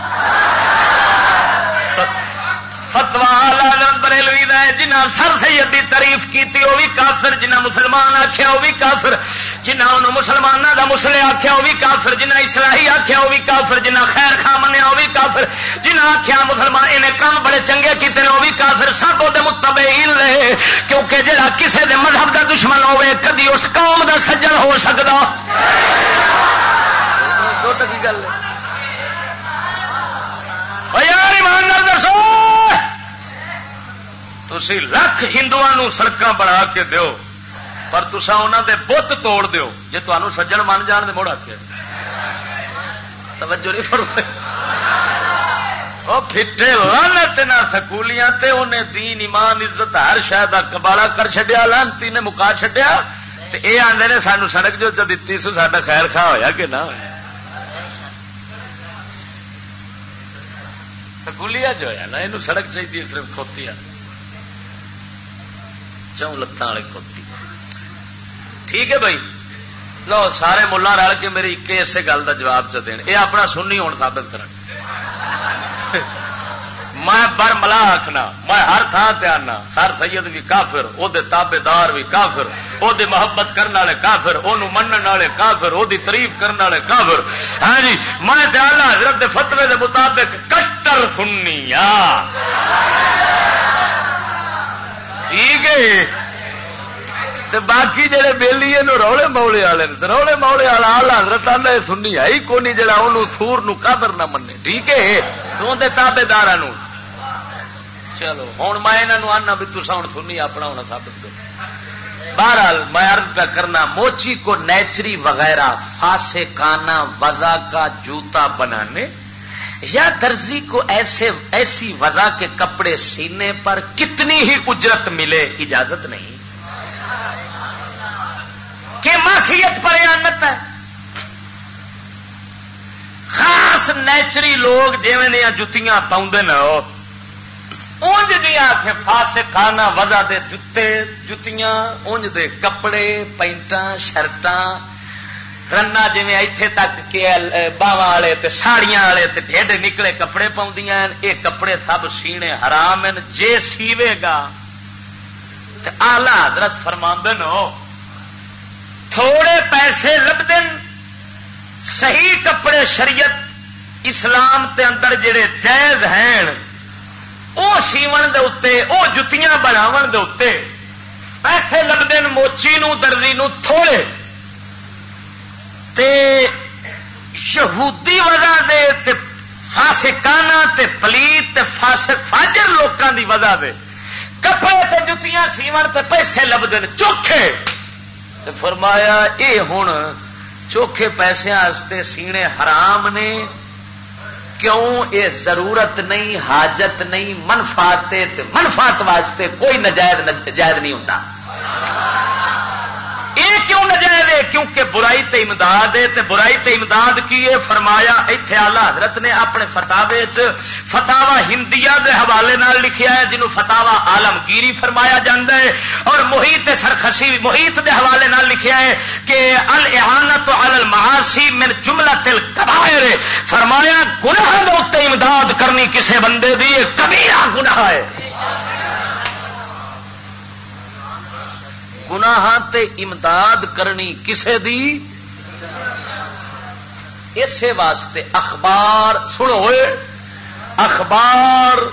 Speaker 2: فتوا بریلوی کا جنہ سر سید کی تعریف کی وہ بھی کافر جنہ مسلمان آخیا وہ بھی کافر۔ جنہ انہوں مسلمانوں کا مسلے آخیا وہ بھی کافر۔ جنہ اسراہی آخیا وہ بھی کافر۔ جنہ خیر خان منیا وہ بھی کافر۔ جنہ آخیا مسلمان انہیں کام بڑے چنگے کیتے وہ بھی کافر۔ سب وہ متبے لے کیونکہ جہاں کسی دے مذہب کا دشمن ہوے کدی اس قوم کا سجن ہو سکتا گل یار ایمان دسو۔ تھی لکھ ہندو سڑک بنا کے دو پر تسا انہوں دے بت توڑ دیو۔ جی تمہوں سجن من جان دے موڑ آ توجہ نہیں فرمائی۔ وہ پھٹے لانت نہ سکولیاں تے انہیں دین، ایمان، عزت ہر شاید کباڑا کر چڈیا لانتی نے مکا چڈیا یہ آدھے نے سانو سڑک جو دیتی سو سا خیر خواہ ہویا کہ نہ ہوا سکولیا جو ہے نا یہ سڑک چاہیے صرف کھوتی ہے چون لتان والی کھوتی ٹھیک ہے بھائی۔ لو، سارے ملا رل کے میری ایک اسی گل کا جواب چ دین۔ یہ اپنا سننی ہوں سابت کر میں بر ملا آخنا میں ہر تھان سے آنا۔ سر سید بھی کافر وہ تابے دار بھی کافر وہ محبت کرنے والے کافر وہ من والے کافر وہ تعریف کرنے والے کافر۔ ہاں جی میں آلہ حضرت فتوے دے مطابق کٹر سننی آ ہاں۔ جی ٹھیک ہے باقی جہے بےلی روڑے موڑے والے روڑے موڑے والا آلہ حضرت سننی ہے ہی کونی جڑا انہوں سور نو قابر نہ من ٹھیک ہے؟ تو تابے دار چلو ہوں میں یہاں آنا بھی تصا ہوں سنی، اپنا ہونا ثابت کر بہرحال، میں ارد پہ کرنا، موچی کو نیچری وغیرہ فاسے کانا وزا کا جوتا بنانے یا درزی کو ایسے ایسی وزا کے کپڑے سینے پر کتنی ہی اجرت ملے، اجازت نہیں۔ کہ معصیت پر آنت ہے۔ خاص نیچری لوگ جی دیا جتیاں پاؤں اونج آخ فاس کانا وزا دے جتے، جتیاں انج دے کپڑے پینٹا شرٹاں۔ رنا جی اتے تک باواں والے ساڑیاں والے ڈیڈ نکلے کپڑے پاؤں یہ کپڑے سب سینے حرام جے سیوے گا آلہ حضرت فرما تھوڑے پیسے لب دن صحیح کپڑے شریعت اسلام تے اندر جڑے جائز ہیں وہ سیون دے اتنے وہ جتیاں بناو دے اتنے پیسے لب دن موچی نو، درزی نو، تھوڑے تے شہودی وجہ دے تے فاسکانہ تے پلیت تے فاسق فاجر لوکاں دی وجہ دے۔ کپڑے تے جتیاں سیون تے پیسے لبدن چوکھے۔ تے فرمایا اے ہن چوکھے پیسے آستے سینے حرام نے۔ کیوں اے ضرورت نہیں، حاجت نہیں منفاط منفاط واسطے کوئی نجائز نجائز نہیں ہوتا یہ کیوں نجائز ہے؟ کیونکہ برائی تے امداد ہے تے برائی تے امداد کی ہے؟ فرمایا ایتھے آلہ حضرت نے اپنے فتاوے فتاوا ہندیا دے حوالے نال لکھیا ہے، جنہوں فتاوا آلمگیری فرمایا جاندہ ہے۔ اور محیط سرخسی محیط دے حوالے نال لکھیا ہے کہ الحانت علی المعاصی من جملہ الکبائر۔ فرمایا گناہ دے امداد کرنی کسے بندے دی کبیرہ گناہ ہے۔ گناہ تے امداد کرنی کسے دی؟ اسی واسطے اخبار، سنو اخبار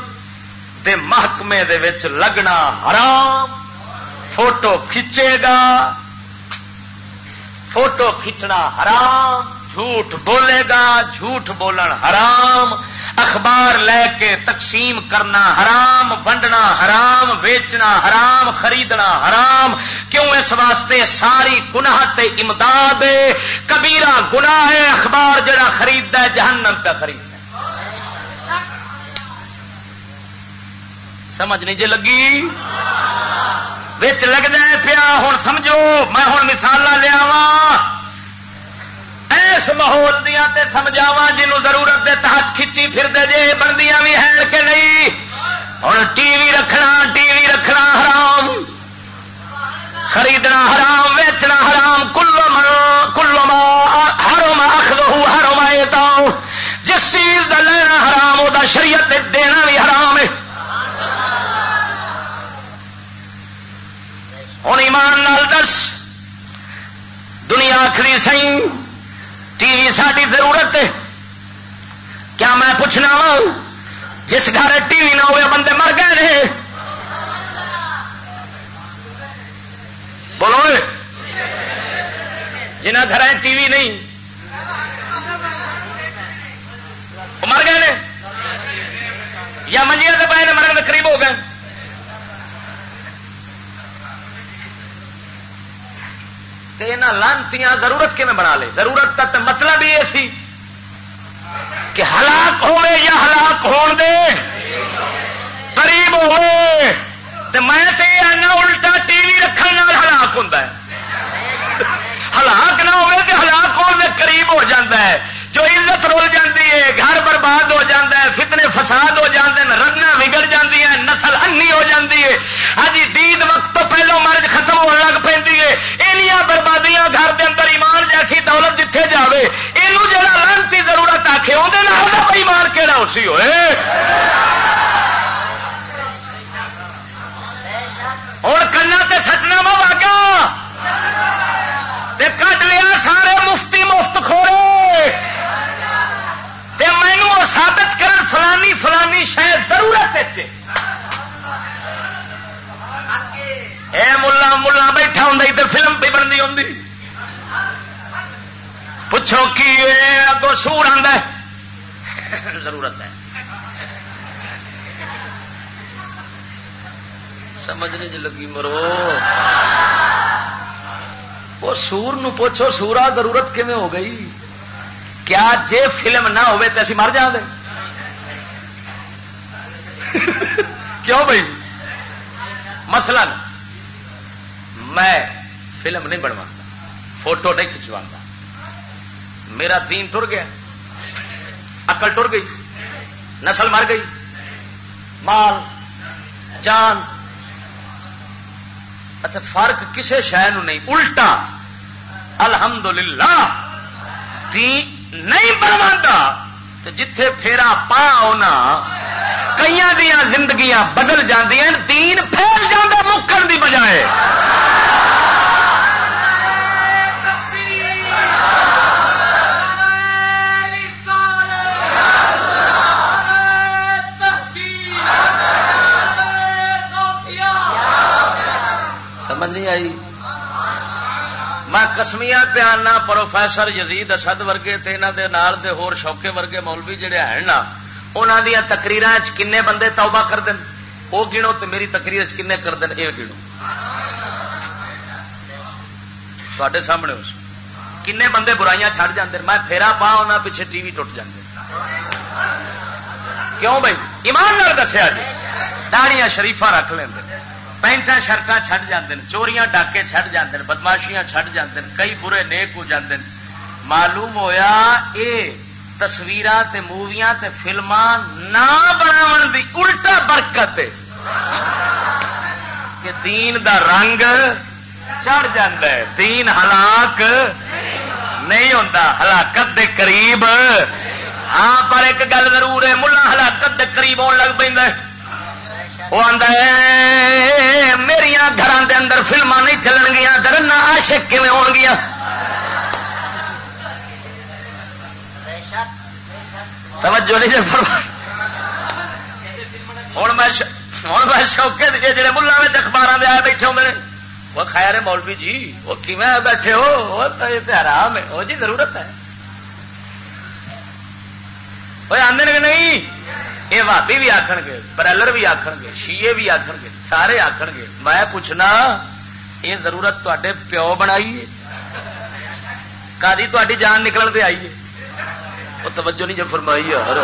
Speaker 2: دے محکمے دے وچ لگنا حرام، فوٹو کھچے گا، فوٹو کھچنا حرام، جھوٹ بولے گا، جھوٹ بولن حرام اخبار لے کے تقسیم کرنا حرام، ونڈنا حرام، ویچنا حرام، خریدنا حرام، کیوں اس واسطے ساری گناہ تے امداد کبیرہ گناہ ہے، اخبار جڑا خریدتا ہے، جہنم پہ خریدتا سمجھ نہیں جی لگی؟ بچ لگتا ہے پیا ہوں سمجھو، میں ہوں مثال لیا اس ماحول دیا سمجھاوا جنوں ضرورت دے تحت کھچی پھر دے جے بندیاں بھی ہے کہ نہیں؟ ہوں ٹی وی رکھنا، ٹی وی رکھنا حرام، خریدنا حرام، ویچنا حرام، کلو کلو ہرو ما اخذ ہرو جس چیز کا لینا حرام وہ شریعت دینا بھی حرام ہے۔ ہوں ایمان نال دس، دنیا آخری سی ٹی وی ساری ضرورت ہے۔ کیا میں پوچھنا وا جس گھر ٹی وی نہ ہوئے بندے مر گئے رہے بولو جنہ گھر ٹی وی نہیں مر گئے یا منجیا کے پائے مرن کے قریب ہو گئے۔ لانتیاں ضرورت کی بنا لے؟ ضرورت تک مطلب یہ سی کہ ہلاک ہوے یا ہلاک ہون دے؟ قریب ہوئے تو میں آنا الٹا ٹی وی رکھنے ہلاک ہوں ہلاک نہ ہوے تو ہلاک ہونے قریب ہو جاتا ہے۔ جو عزت رول جاتی ہے، گھر برباد ہو جاتا ہے، فتنے فساد ہو جاتے ہیں رنگ بگڑ جاتی ہیں، نسل انی ہو جاتی ہے۔ ہاں جی، دید وقت تو پہلو مرض ختم ہونے لگ پی یہ بربادیاں گھر کے اندر ایمان جیسی دولت جتھے جائے یہ جا لانتی ضرورت آخے اندر ایمان کہڑا اسی ہوئے؟ ہوں کنا تے سچنا وا واگا کٹ لیا سارے مفتی مفت خورے۔ کھوڑے مینو ثابت کر فلانی فلانی شاید ضرورت اے ملا ملا بیٹھا ہوں تو فلم بھی بنتی ہوں پوچھو کی اگو سور آ ضرورت ہے۔ سمجھ نہیں جی لگی مرو۔ وہ سور نو پوچھو سورا ضرورت کیون ہو گئی؟ کیا جے فلم نہ ہوئے تو اسی مر جانے کیوں بھائی؟ مثلا میں فلم نہیں بنوا فوٹو نہیں کھچوا میرا دین ٹر گیا اکل ٹر گئی، نسل مر گئی، مال چاند اچھا فرق کسے شہر نہیں، الٹا الحمدللہ، دین نہیں بنوا جتھے پھیرا پا آنا کئی دیا زندگیاں بدل دین پھیل جانا مکن دی بجائے۔ سمجھ نہیں آئی؟ میں کسمیا پیانا پروفیسر یزید اسد ورگے تے دے نال دے ہور شوکے ورگے مولوی جڑے ہیں نا انہوں دیا تقریر کنے بندے توبہ کر دیں وہ گنو تو میری تقریر کنے کر دیں یہ گنو۔ تے سامنے اس کنے بندے برائیاں چھڑ جاندے میں پھیرا پا ہونا پیچھے ٹی وی ٹوٹ جاندے کیوں بھائی؟ ایمان نال دسیا جی داڑیاں شریفا رکھ لیں پینٹا شرٹا چھڈ جاندے چوریاں ڈاکے چھڈ جاندے بدماشیاں چھڈ جاندے کئی برے نیک ہو جاندے معلوم ہویا اے تصویر موویاں تے فلما نہ بناو دی الٹا برکت کہ دین دا رنگ چڑھ دین ہلاک نہیں ہوتا ہلاکت دے قریب۔ ہاں پر ایک گل ضرور ہے، ملا ہلاکت دے قریب آن لگ پہ وہ آتا ہے میری گھران دے اندر فلما نہیں چلن گیا درنا عاشق کیون ہو گیا توجہ نہیں جی، ہوں میں ہوں میں شوقے جڑے ملا اخبار دے آئے بیٹھے ہوں میرے۔ وہ خیر مولوی جی وہ کیون بیٹھے ہو؟ وہ تو یہ آرام ہے، وہ جی ضرورت ہے۔ وہ آدھے کہ نہیں؟ یہ بھابی بھی آخر گے برائلر بھی آخر گے شیے بھی آخر گے، سارے آخر گے۔ میں پوچھنا، یہ ضرورت تے پیو بنائی ہے کدی تاری جان نکل پہ آئی ہے وہ توجہ نہیں جو فرمائی یار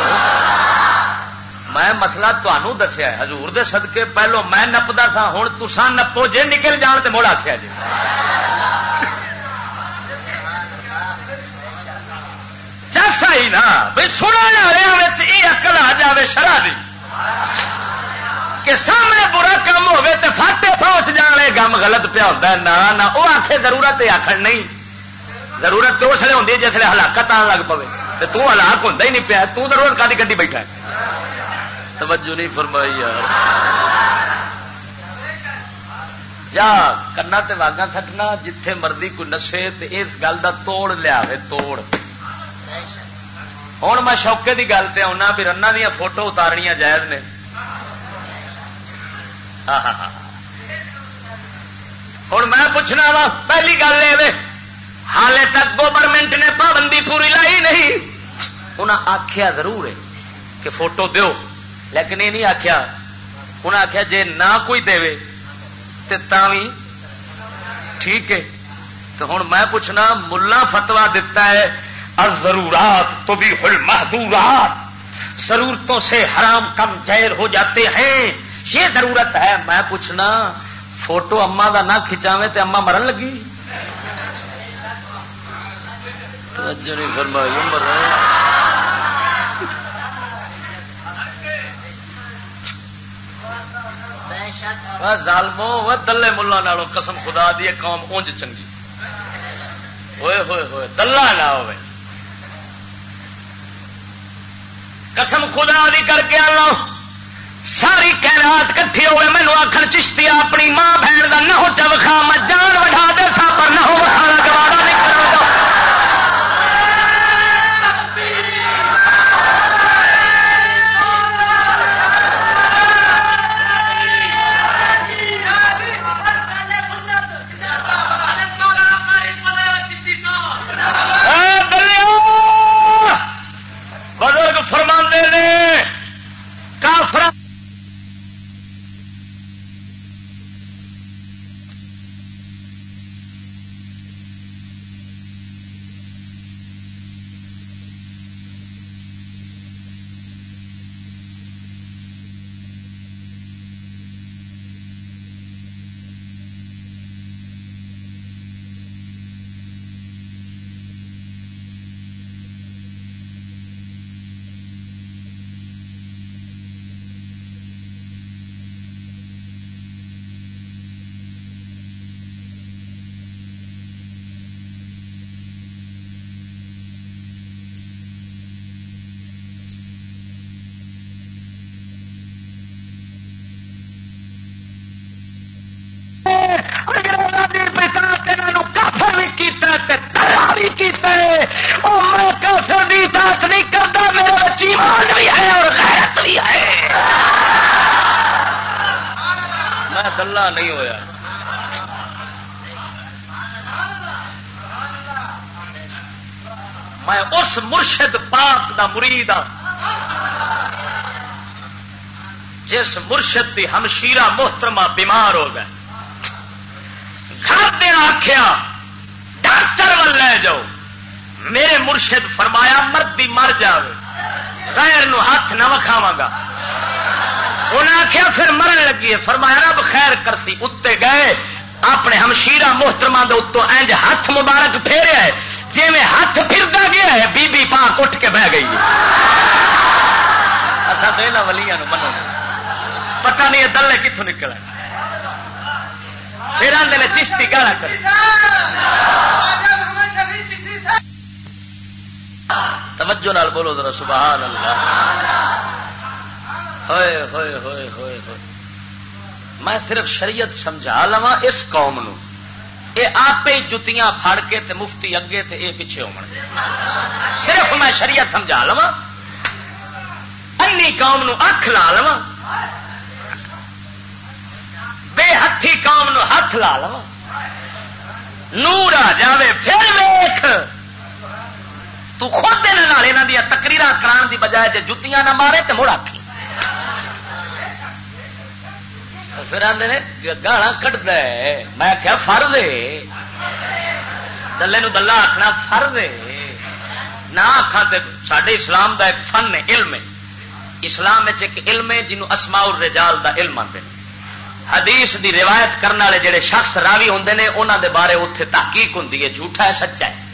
Speaker 2: میں مطلب مسئلہ تمہوں دسیا حضور دے صدقے پہلو میں نپتا تھا ہوں تسان نپو، جے نکل جان تو مڑ آخیا جی چاسا ہی نا بھائی سنا والے یہ اکل آ جائے شرح دی۔ کہ سامنے برا کام ہوے تو فاٹے پہنچ جانے گم غلط پیا ہوتا ہے، نہ وہ آخے ضرورت آخر نہیں۔ ضرورت تو اس لیے ہوتی جس ہلاکت آن لگ پے تو ہلاک ہوتا ہی نہیں پیا، تو ضرورت کا گی بیٹھا ہے؟ توجہ نہیں فرمائی یار۔ جا، کنا تے واگا تھٹنا جتھے مرضی کوئی نسے تے اس گل دا توڑ لیا توڑ۔ ہوں میں شوقے دی گل تے آنا بھی رنا دیا فوٹو اتارنیا جائز نے ہوں میں پوچھنا وا پہلی گل یہ حالے تک گورنمنٹ نے پابندی پوری لائی نہیں انہیں آخیا ضرور ہے کہ فوٹو دیو لیکن یہ نہیں آخیا انہیں آخیا جی نہ کوئی دے تو ٹھیک ہے تو ہوں میں پوچھنا ملا فتوا دتا ہے ضرورات تو بھی ہل محدورات ضرورتوں سے حرام کم جہر ہو جاتے ہیں۔ یہ ضرورت ہے۔ میں پوچھنا فوٹو اما کا نہ کھچاوے تو اما مرن لگی؟ ظالمو دلے ملا قسم خدا دی قوم اونج چنگی۔ ہوئے ہوئے ہوئے دلہ نہ ہوئے۔ قسم خدا دی کر کے آنا۔ ساری کہرات کٹھی ہوئے مینو آخر چشتی، اپنی ماں بہن کا نہ ہو چوکھا میں جان وٹا دے سا، پر نہ ہو وکھانا گوارا وہ میں کافر دی اطاعت نہیں کرتا میرے بچی ایمان بھی ہے اور غیرت بھی ہے۔ میں نہیں ہویا۔ میں اس مرشد پاک دا مرید ہاں۔ جس مرشد دی ہمشیرہ محترمہ بیمار ہو گئے۔ گھر دیا آخیا ڈاکٹر وال لے جاؤ۔ میرے مرشد فرمایا مردی مر جائے غیر نو ہاتھ نہ وکھاوا گا۔ انہیں آخیا پھر مرن لگی فرمایا رب خیر کرتی اتنے گئے۔ اپنے ہمشیرا محترما اتوں اینج ہاتھ مبارک پھیریا ہے جی میں ہاتھ پھرتا گیا ہے، بی بی پاک اٹھ کے بہ گئی۔ اچھا تو ولییا منو۔ پتہ نہیں یہ دلے کتوں نکل پھر آدھے چشتی گالا کر توجہ نال بولو ذرا، سبحان اللہ۔ ہوئے ہوئے ہوئے ہوئے ہوئے۔ میں صرف شریعت سمجھا لوا اس قوم نو۔ یہ آپ ہی جتیاں پھڑ کے تے مفتی اگے تے اے پیچھے ہو صرف میں شریعت سمجھا لوا انی قوم نو اکھ لا لوا بے ہتھی قوم نو ہاتھ لا لوا نور آ جاوے، پھر ویخ تو خود یہاں دیا تکریر کران دی بجائے جی جتیاں نہ مارے تو مڑ آخی پھر آدھے گالا کٹ میں کیا فر دے دلے دلہ آخنا فر دے نہ آخا تو سڈے اسلام دا ایک فن ہے، علم ہے۔ اسلام ایک علم ہے جنوب اسماء الرجال دا علم آتے ہیں حدیث دی روایت کرنے والے جڑے شخص راوی ہوں نے انہوں دے بارے اتنے تحقیق ہوں جھوٹا ہے، سچا ہے۔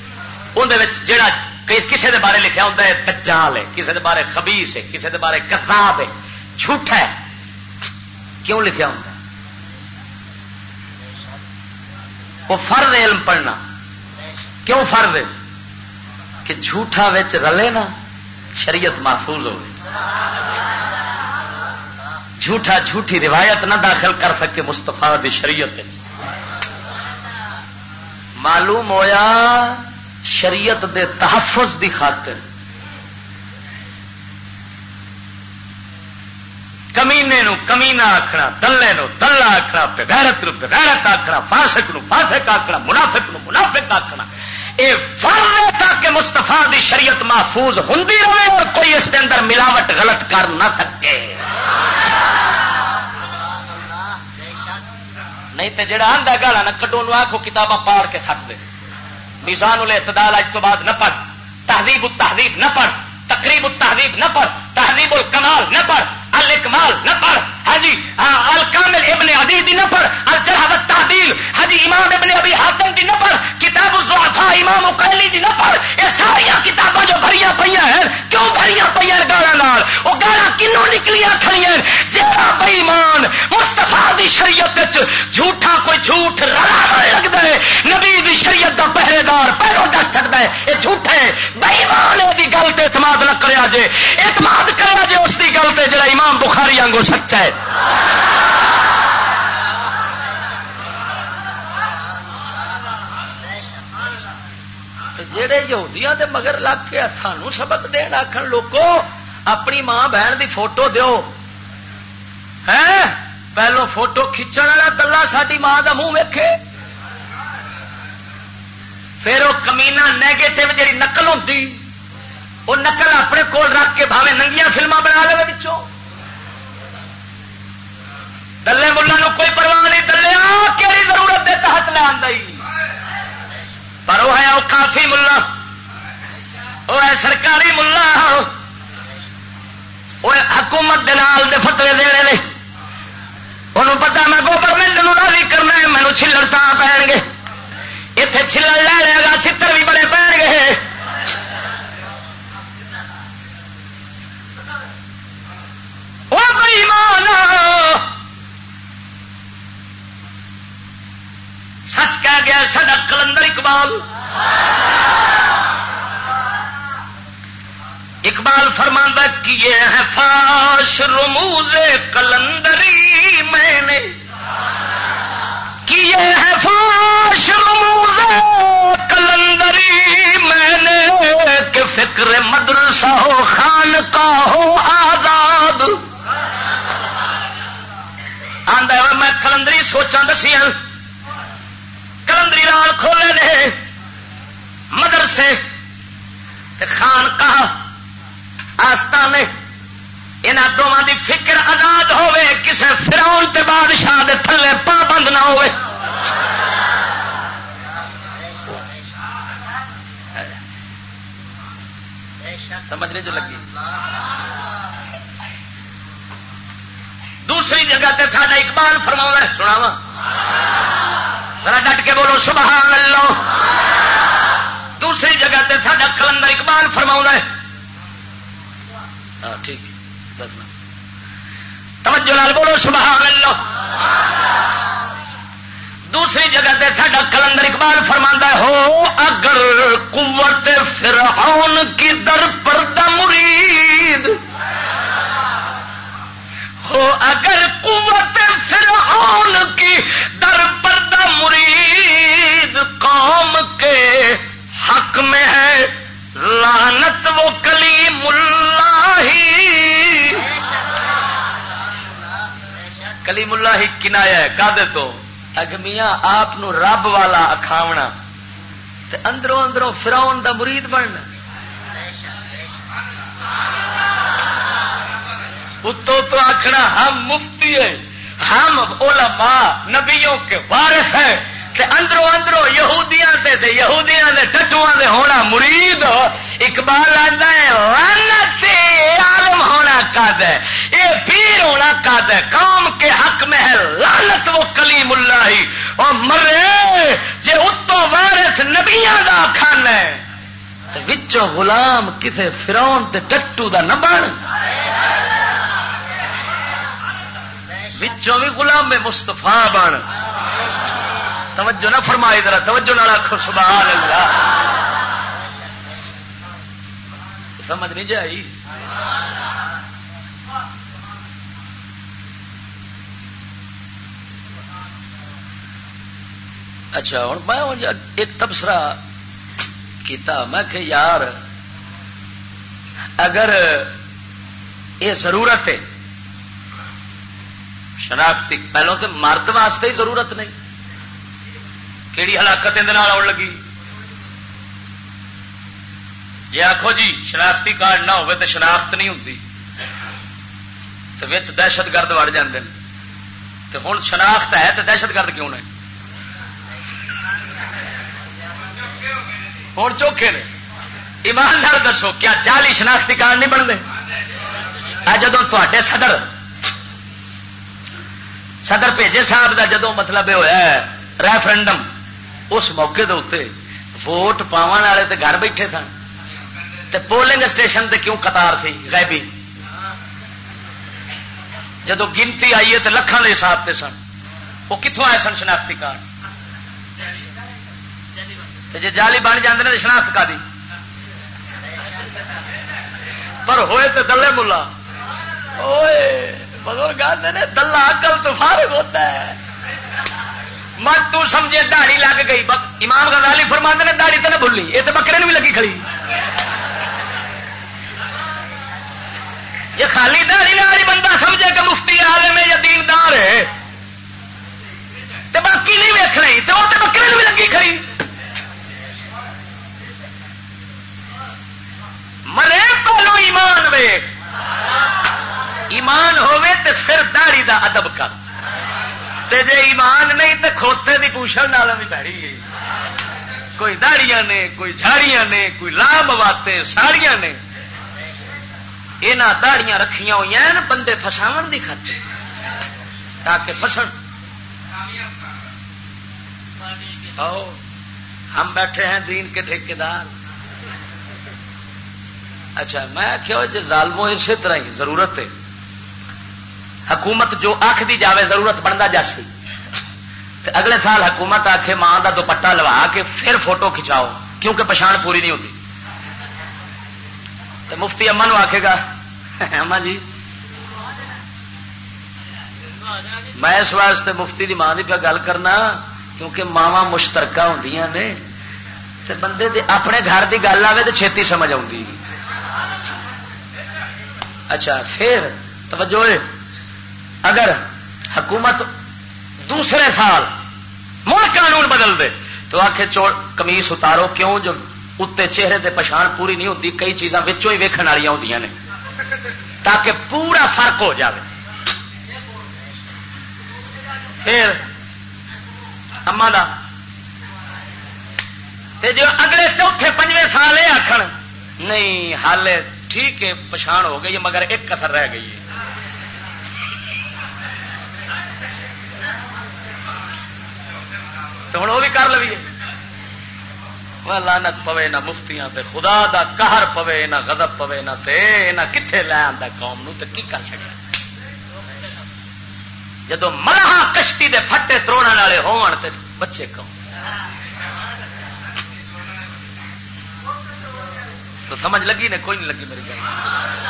Speaker 2: اندر جڑا کسی دے بارے لکھا ہوتا ہے، دجال ہے کسی دے بارے خبیس ہے کسی دے بارے کتاب ہے، جھوٹا ہے۔ کیوں لکھا ہوتا ہے؟ وہ فرد علم پڑھنا۔ کیوں فرد کہ جھوٹا رلے نا، شریعت محفوظ ہو جھوٹا جھوٹی روایت نہ داخل کر سکے مستفا دی شریعت۔ معلوم ہویا شریعت دے تحفظ دی خاطر۔ کمینے نو کمینا آخنا دلے نو دلہ آخنا غیرت نو غیرت آخنا فاسق نو فاسق آخنا منافق نو منافق آخنا اے فرض تاکہ مستفا دی شریعت محفوظ ہوں رہے اور کوئی اس کے اندر ملاوٹ غلط کر نہ سکے۔ نہیں تو جڑا آدھا گالا نہ کڈو آخو کتاباں پاڑ کے تھک دے۔ میزان الاعتدال اج تو بعد نہ پڑھ، تہذیب التہذیب نہ پڑھ، تقریب التہذیب نہ پڑھ، تہذیب الکمال نہ پڑھ، الاکمال نہ پڑھ۔ ہاں جی ہاں، الکامل ابن عدی نہ پڑھ الجرحوت تعدیل ہاں جی امام ابن ابی حاتم دی نہ پڑھ، کتاب الزعفاء امام اقیلی دی نہ پڑھ۔ یہ ساری کتاباں جو بھریاں پئیاں ہیں، کیوں بھریاں پئیاں گالاں نال؟ او گالاں کینوں نکلیاں کھڑیاں جڑا بے ایمان مصطفی دی شریعت وچ جھوٹا کوئی جھوٹ رلا لگدا ہے نبی دی شریعت دا پہرے دار پہلو دس چھڑدا ہے اے جھوٹ ہے. بے ایمان دی گل تے اعتماد نہ کریا جے. اعتماد کریا جے اس دی گل تے جڑا امام بخاری وانگو سچا ہے. جہے یہودیاں دے مگر لگ کے سانو سبق دین آخر لوگوں اپنی ماں بہن دی فوٹو دیو۔ ہے؟ پہلو فوٹو کھچن والا گلا ساری ماں کا منہ ویکھے۔ پھر وہ کمینا نیگیٹو جی نقل ہوتی وہ نقل اپنے کول رکھ کے بھاوے ننگیاں فلما بنا لے بچوں دلے ملا کوئی پرواہ نہیں، دلے کہڑی ضرورت دے تحت لے آئی پر وہ ہے، وہ کافی ملا وہ ہے، سرکاری ملا وہ حکومت دال دے فتوے دینے نے انہوں پتا میں گورنمنٹ راضی کرنا ہے مینو چلڑ تا پہن گے اتے چلڑ لے لے گا چتر بھی بڑے پہن گے وہ سچ کہہ گیا سڈا کلندر اقبال اقبال فرماندہ کیے ہے فاش رموز کلندری میں نے کیے ہے فاش رموز کلندری میں نے کہ فکر مدرسہ ہو خان کا ہو، آزاد۔ آدھا میں کلندری سوچ دسیا کلندری لال کھولے نے مدرسے خان کہا آستانے۔ یہاں دونوں دی فکر آزاد ہوے کسے فراؤن تے بادشاہ دے تھلے پابند نہ ہوئے سمجھنے جو لگی۔ دوسری جگہ تے ساڈا اقبال فرما سنا وا ذرا ڈٹ کے بولو، سبحان اللہ۔ دوسری جگہ تے ساڈا کلندر اقبال فرما ہے۔ ہاں، ٹھیک۔ توجہ لال بولو سبحان اللہ دوسری جگہ تے ساڈا کلندر اقبال فرما ہو اگر قوت فرعون کی در پردہ مرید۔ ہو اگر قوت فرعون کی در پردہ مرید، قوم کے حق میں ہے لانت وہ کلیم اللہ ہی۔ کلیم اللہ ہی کنایا ہے کا دے تو۔ اگمیاں آپ رب والا اکھاونا۔ تے اندروں اندروں فراؤن دا مرید بننا۔ اتو تو آخنا ہم مفتی ہیں۔ ہم علماء نبیوں کے وارث ہیں۔ کہ اندروں اندروں یہودیاں دے دے یہودیاں دے ٹٹواں دے ہونا مرید اقبال آتا ہے لانت عالم ہونا قد ہے۔ یہ پیر ہونا قد ہے۔ قوم کے حق میں ہے۔ لانت وہ کلیم اللہ۔ ہی اور مرے، جے اتو وارث نبیاں دا کھانا ہے۔ وچوں غلام کسے فراؤن تے ٹٹو دا نہ بن۔ وچوں بھی غلام مستفا بن۔ توجہ نہ فرمائی ذرا، توجہ نہ رکھو سبحان اللہ سمجھ نہیں جائی؟ اچھا ہوں میں ایک تبصرہ کیتا، میں کہ یار، اگر یہ ضرورت ہے، شناختی پہلو تو مرد واسطے ہی ضرورت نہیں۔ کہڑی ہلاکت آن لگی؟ جی آخو جی شناختی کارڈ نہ ہو تو شناخت نہیں ہوتی تو دہشت گرد وڑ جاتے تو ہوں شناخت ہے تو دہشت گرد کیوں نے؟ ہوں چوکھے نے۔ ایماندار دسو، کیا چالی شناختی کارڈ نہیں بنتے جدو تے صدر صدر بھیجے صاحب کا جدو مطلب یہ ہوا ریفرنڈم اس موقع دے اتنے ووٹ پاون والے تو گھر بیٹھے سن۔ تے پولنگ اسٹیشن تے کیوں قطار تھی؟ غیبی۔ جدو گنتی آئی ہے تو لکھان کے حساب سے سن۔ وہ کتوں آئے سن شناختی کارڈ؟ جی جالی بن جاتے ہیں تو شناخت کا دی۔ پر ہوئے تو دلے ملا۔ بزرگ آتے ہیں دلہ اکل تو فارغ ہوتا ہے۔ مت تو سمجھے دہڑی لگ گئی۔ امام غزالی فرماتے نے دہڑی تو نہ بھولی یہ تو بکرے بھی لگی کھڑی۔ جی خالی دہڑی والی بندہ سمجھے کہ مفتی عالم ہے یا دیندار ہے تو باقی نہیں ویک رہی تو وہ تو بکرے بھی لگی کھڑی۔ مرے پہلو ایمان ویخ ایمان ہوے تو پھر دہڑی دا ادب کر۔ تے جے ایمان نہیں تے کھوتے دی پوچھل نال بھی پیڑی گئی۔ کوئی داڑیاں نے، کوئی جھاڑیاں نے، کوئی لام واتے ساڑیاں نے۔ یہاں داڑیاں رکھیاں ہوئی ہیں بندے فساو دی خاطر۔ تاکہ فسن ہم بیٹھے ہیں دین کے ٹھیکیدار۔ اچھا میں کیا جی ظالموں اسی طرح ہی، ضرورت ہے۔ حکومت جو آخ دی جاوے ضرورت بنتا جاسی۔ اگلے سال حکومت آخے ماں کا دوپٹا لوا کے پھر فوٹو کھچاؤ، کیونکہ پچھان پوری نہیں ہوتی تو مفتی اما آخے گا، اما جی میں اس واسطے مفتی دی ماں کی پہ گل کرنا، کیونکہ ماوا مشترکہ ہوں نے۔ بندے دے اپنے گھر کی گل آئے تو چھتی سمجھ آتی اچھا پھر توجہ اگر حکومت دوسرے سال مڑ قانون بدل دے تو آخ چوڑ کمیس اتارو کیوں جو اتنے چہرے دے پچھان پوری نہیں ہوتی کئی چیزاں ہی ویکن والی ہوں نے۔ تاکہ پورا فرق ہو جائے پھر اما جو اگلے چوتھے پنجے سال یہ آخر نہیں حال ٹھیک ہے، پچھان ہو گئی مگر ایک کتر رہ گئی ہے۔ تو ہوں وہ بھی کر لویے لانت پوے نہ مفتیاں تے، خدا دا قہر پوے، نہ غضب پوے، نہ تے، نہ کتنے لے آتا قوم نو، تے کی کر چڑیا جدو ملہا کشتی دے پھٹے تروڑ والے ہون تے بچے قوم تو سمجھ لگی نے؟ کوئی نہیں لگی میری گل۔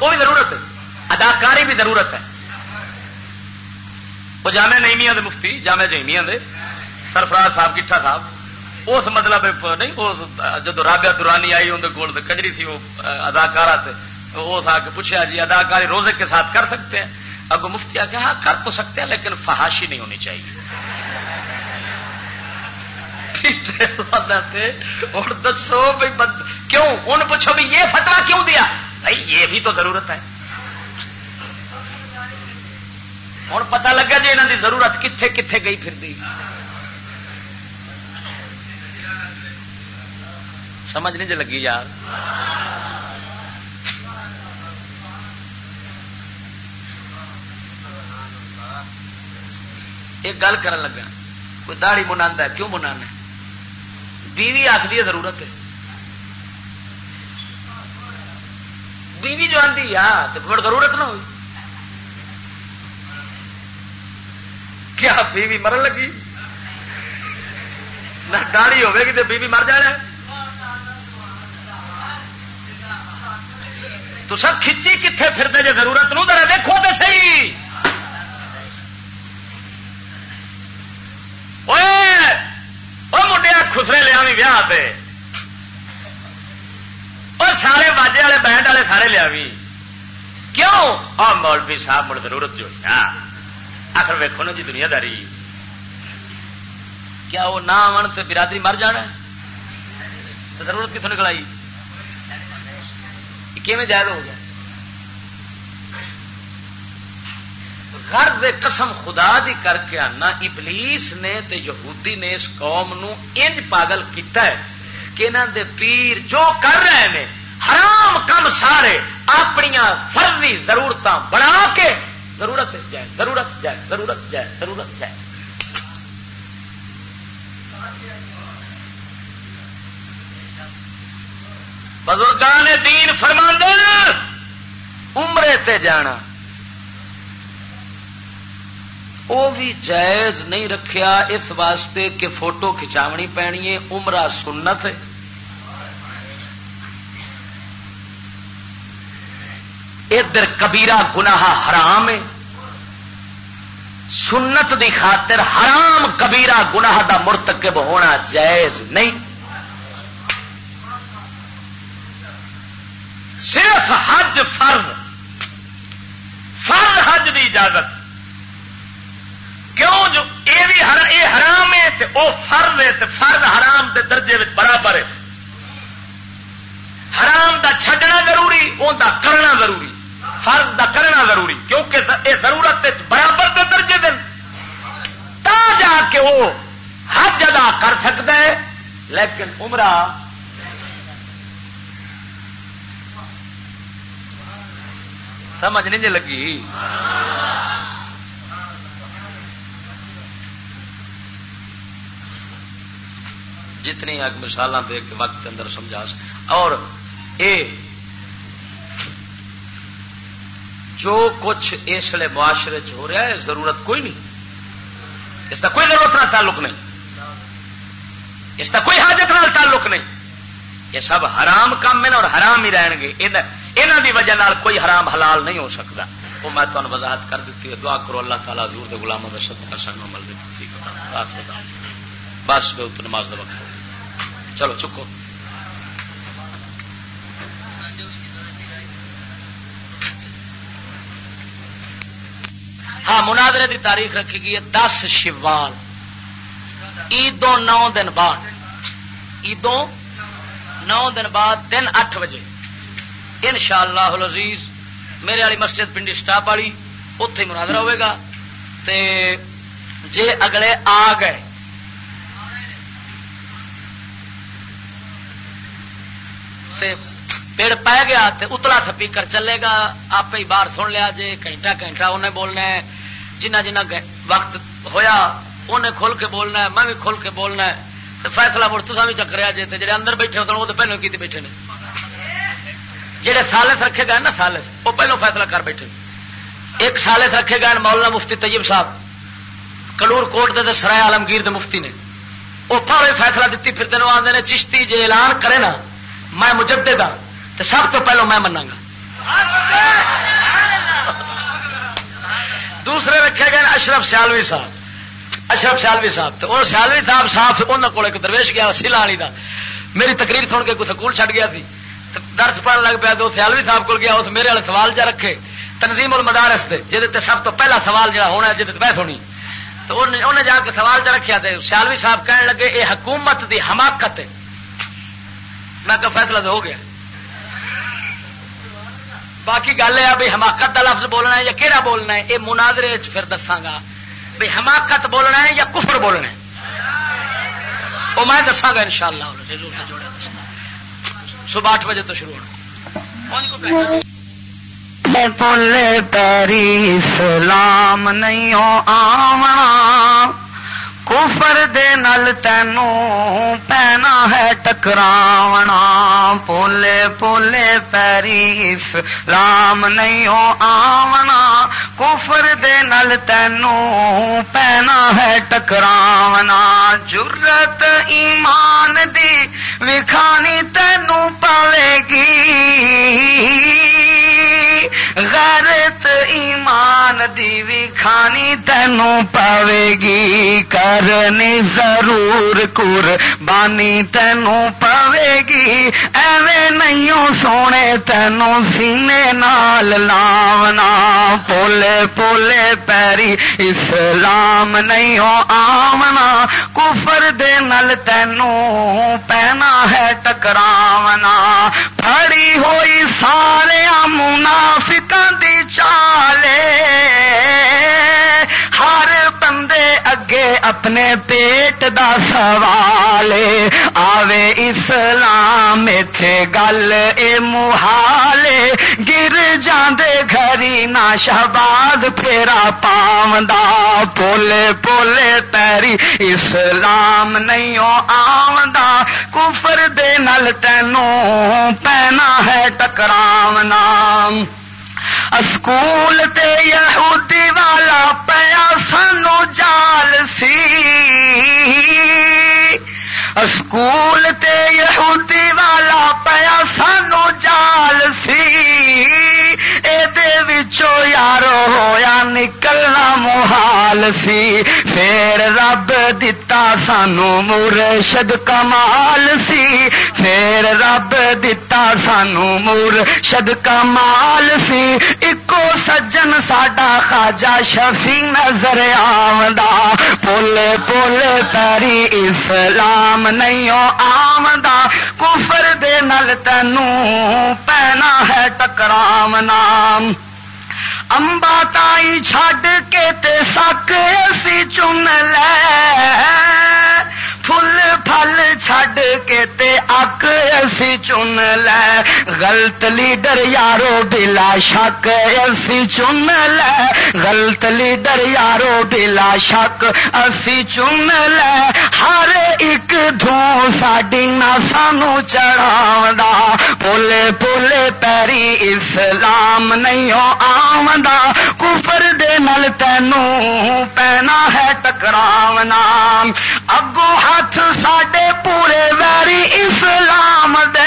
Speaker 2: وہ بھی ضرورت ہے۔ اداکاری بھی ضرورت ہے۔ وہ جامع نئیمیا مفتی، جامع جیمیا دے، سرفراز صاحب کٹھا صاحب، اس مطلب نہیں جب رابعہ دورانی آئی اندر کول کجری تھی وہ اداکارا اس آ کے پوچھا جی اداکاری روزے کے ساتھ کر سکتے ہیں؟ اگو مفتی آ کے ہاں کر تو سکتے ہیں، لیکن فحاشی نہیں ہونی چاہیے۔ اور دسو بھائی کیوں؟ ان پوچھو بھی یہ فتوا کیوں دیا؟ بھائی، یہ بھی تو ضرورت ہے۔ ہوں پتا لگا جی یہاں کی ضرورت کتنے کتنے گئی پھر دی۔ سمجھ نہیں جی لگی یار۔ ایک گل کر لگا، کوئی داڑی منا کیوں منا بیوی آخری ضرورت ہے۔ بیوی جو آتی آ تو پھر ضرورت نہ ہوئی۔ کیا بیوی مرن لگی؟ نہ داڑی ہوے گی تو بیوی مر جانا۔ تو سب کھچی کتنے پھرتے جی ضرورت نو، ذرا دیکھو تو صحیح۔ منڈیا خسرے لیا بھی ویاہ پہ اور سارے باجے والے بینڈ والے سارے لیا بھی۔ کیوں؟ اور مولوی صاحب مڑ ضرورت جو ہاں۔ آخر ویکو نا جی دنیا داری کیا وہ نہ آن تو برادری مر جانا تو ضرورت کتوں نکل آئی؟ کیون جائز ہو گیا؟ گھر قسم خدا دی کر کے آنا، ابلیس نے تے یہودی نے اس قوم نو انج پاگل کیتا ہے۔ کہ انہوں دے پیر جو کر رہے ہیں حرام کم سارے اپنی فرضی ضرورت بنا کے ضرورت جائے ضرورت جائے ضرورت جائے ضرورت جائے۔ بزرگان دین فرما عمرے تے جانا۔ وہ بھی جائز نہیں رکھیا، اس واسطے کہ فوٹو کھچاونی پینی ہے، عمرہ سنت ہے۔ ادھر کبیرا گناہ حرام ہے۔ سنت دی خاطر حرام کبیرا گناہ دا مرتکب ہونا جائز نہیں۔ صرف حج فرض فرض حج دی اجازت۔ کیوں جو اے بھی اے حرام ہے تے او فرض ہے تے فرض حرام دے درجے برابر ہے۔ حرام دا چھڈنا ضروری ان دا کرنا ضروری۔ فرض دا کرنا ضروری، کیونکہ یہ ضرورت برابر دے درجے دن۔ تا جا کے وہ حج ادا کر سکتا ہے، لیکن عمرہ سمجھ نہیں جی لگی۔ جتنی مثال دے کے وقت اندر سمجھا اور اے جو کچھ اس لیے معاشرے چ ہو رہا ہے، ضرورت کوئی نہیں۔ اس کا کوئی ضرورت نہ تعلق نہیں۔ اس کا کوئی حاجت نہ تعلق نہیں۔ یہ سب حرام کام ہے اور حرام ہی رہن گے۔ یہاں کی وجہ کوئی حرام حلال نہیں ہو سکتا۔ وہ میں تمہیں وضاحت کر دیتی ہے۔ دعا کرو اللہ تعالیٰ دور کے گلاموں میں سب کا سنگ مل دیتی بس بے اتنے نماز دبا چلو، چکو۔ ہاں منادرے دی تاریخ رکھی گئی ہے دس شیوال عیدوں نو دن بعد۔ عیدوں نو دن بعد، دن اٹھ بجے۔ ان شاء اللہ عزیز میرے والی مسجد پنڈی سٹاپ والی اتے منادرا ہوئے گا۔ تے، جے اگلے آ گئے تے پیڑ پی گیا تے اتلا سپیکر چلے گا آپ ہی باہر سن لیا جے، گھنٹہ گھنٹہ انہیں بولنا ہے۔ جنہ جنہ وقت ہویا، انہیں کھل کے بولنا ہے، میں بھی کھل کے بولنا ہے۔ تو فیصلہ مڑ تصا بھی چکریا جی جڑے اندر بیٹھے ہوتے وہ تو پہلو کی بیٹھے نے۔ جہے سالس رکھے گئے نا سالس، وہ پہلو فیصلہ کر بیٹھے۔ ایک سالس رکھے گئے مولانا مفتی طیب صاحب کلور کوٹ دے سرائے عالمگیر دے مفتی نے۔ وہ پہلے فیصلہ دیتی پھر دنوں آتے چشتی جی اعلان کرے نا میں مجدے دا ہاں، تو سب تو پہلو میں منا دوسرے رکھے گئے اشرف سیالوی صاحب۔ اشرف سیالوی صاحب، تو وہ سیالوی صاحب صاف انہوں کو ایک درویش گیا سیلا والی دا۔ میری تقریر سن کے کوئی سکول چھٹ گیا تھی درس پڑھن لگ پیا تو سیالوی صاحب کو گیا، اس میرے والے سوال جا رکھے۔ تنظیم المدارس سے جہد سب تو پہلا سوال جڑا ہونا ہے جہد بحث ہونی تو انہیں جا کے سوال چ رکھا تو سیالوی صاحب کہنے لگے یہ حکومت دی حماقت ہے۔ میں کہ فیصلہ تو ہو گیا۔ باقی گل ہے بھائی حماقت کا لفظ بولنا ہے یا کہڑا بولنا ہے؟ یہ مناظرے پھر دساگا بھائی حماقت بولنا ہے یا کفر بولنا ہے؟ وہ میں دساگا ان شاء اللہ صبح آٹھ بجے تو شروع ہونا۔
Speaker 1: پل پیری سلام نہیں آمنا کفر دے نل تینوں پینا ہے ٹکراونا۔ پولے پولے پیریس رام نہیں ہو آونا۔ کفر دے نل تینوں پینا ہے ٹکراونا۔ جرت ایمان دی وکھانی تینوں پاوے گی۔ کھانی تینوں پاوے گی، کرنی ضرور کور بانی تینوں پاوے گی۔ ایویں نہیں سونے تینوں سینے نال لاونا۔ پولے پولے پیری اسلام نہیں ہو آمنا کفر دے نل تینوں پینا ہے ٹکراونا۔ پھڑی ہوئی سارے منافقاں اپنے پیٹ دا سوال آوے اسلام اتے گل، اے محالے گر جاندے گھری نہ شہباز پھیرا پاوندا پولے پولے پیری اسلام نہیں آوندا، کفر دے نل تینوں پینا ہے ٹکراونا۔ اسکول تے یہودی والا پیا سانو جال اسکول تے یہودی والا پیا سانو جال سی۔ یارو ہویا نکلنا محال سی۔ پھر رب دتا سانو مرشد کمال سی۔ پھر رب دتا سانو مرشد کمال سی اکو سجن ساڈا خاجا شفی نظر آمدہ پولے پولے پیری اسلام نہیں آمدہ کفر دے نل تینوں پینا ہے ٹکراونا امبا تائی چھڈ کے تے سک اسی چن لے فل گل چھڈ کے تے اک اسی چن لے۔ غلط لیڈر یارو بلا شک اسی چن لے۔ غلط لیڈر یارو بلا شک اسی چن لے۔ ہر ایک دھوں ساڈی نہ سانو چڑھا پولی پیری اسلام نہیں ہو کفر دے نل تینوں پینا ہے ٹکراونا۔ اگو ہاتھ ساڈے پورے ویری اسلام دے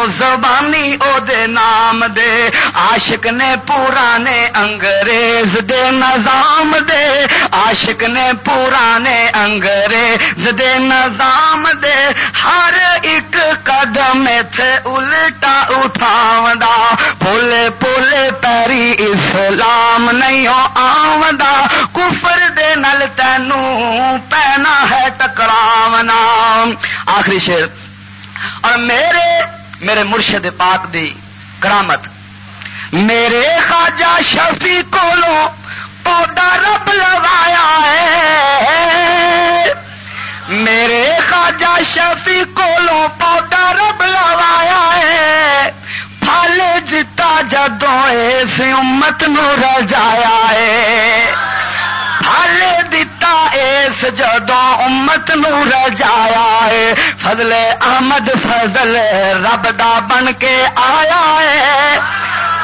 Speaker 1: نو زبانی او دے نام دے۔ عاشق نے پورانے انگریز دے نظام دے۔ عاشق نے پورانے انگریز دے نظام دے۔ ہر ایک قدم تھے الٹا اٹھاوندا۔ پولے پولے پیری اسلام نہیں آمدا کفر دے نل تینوں پینا ہے ٹکراونا۔ آخری شیر اور میرے میرے مرشد پاک دی کرامت۔ میرے خواجہ شفی کولو پودا رب لگایا ہے۔ میرے خواجہ شفی کولو پودا رب لگایا ہے۔ پھل جتا جدو اس امت نو رجایا ہے۔ پھل دتا اس جدو امت نو رجایا ہے۔ فضل احمد فضل رب دا بن کے آیا ہے۔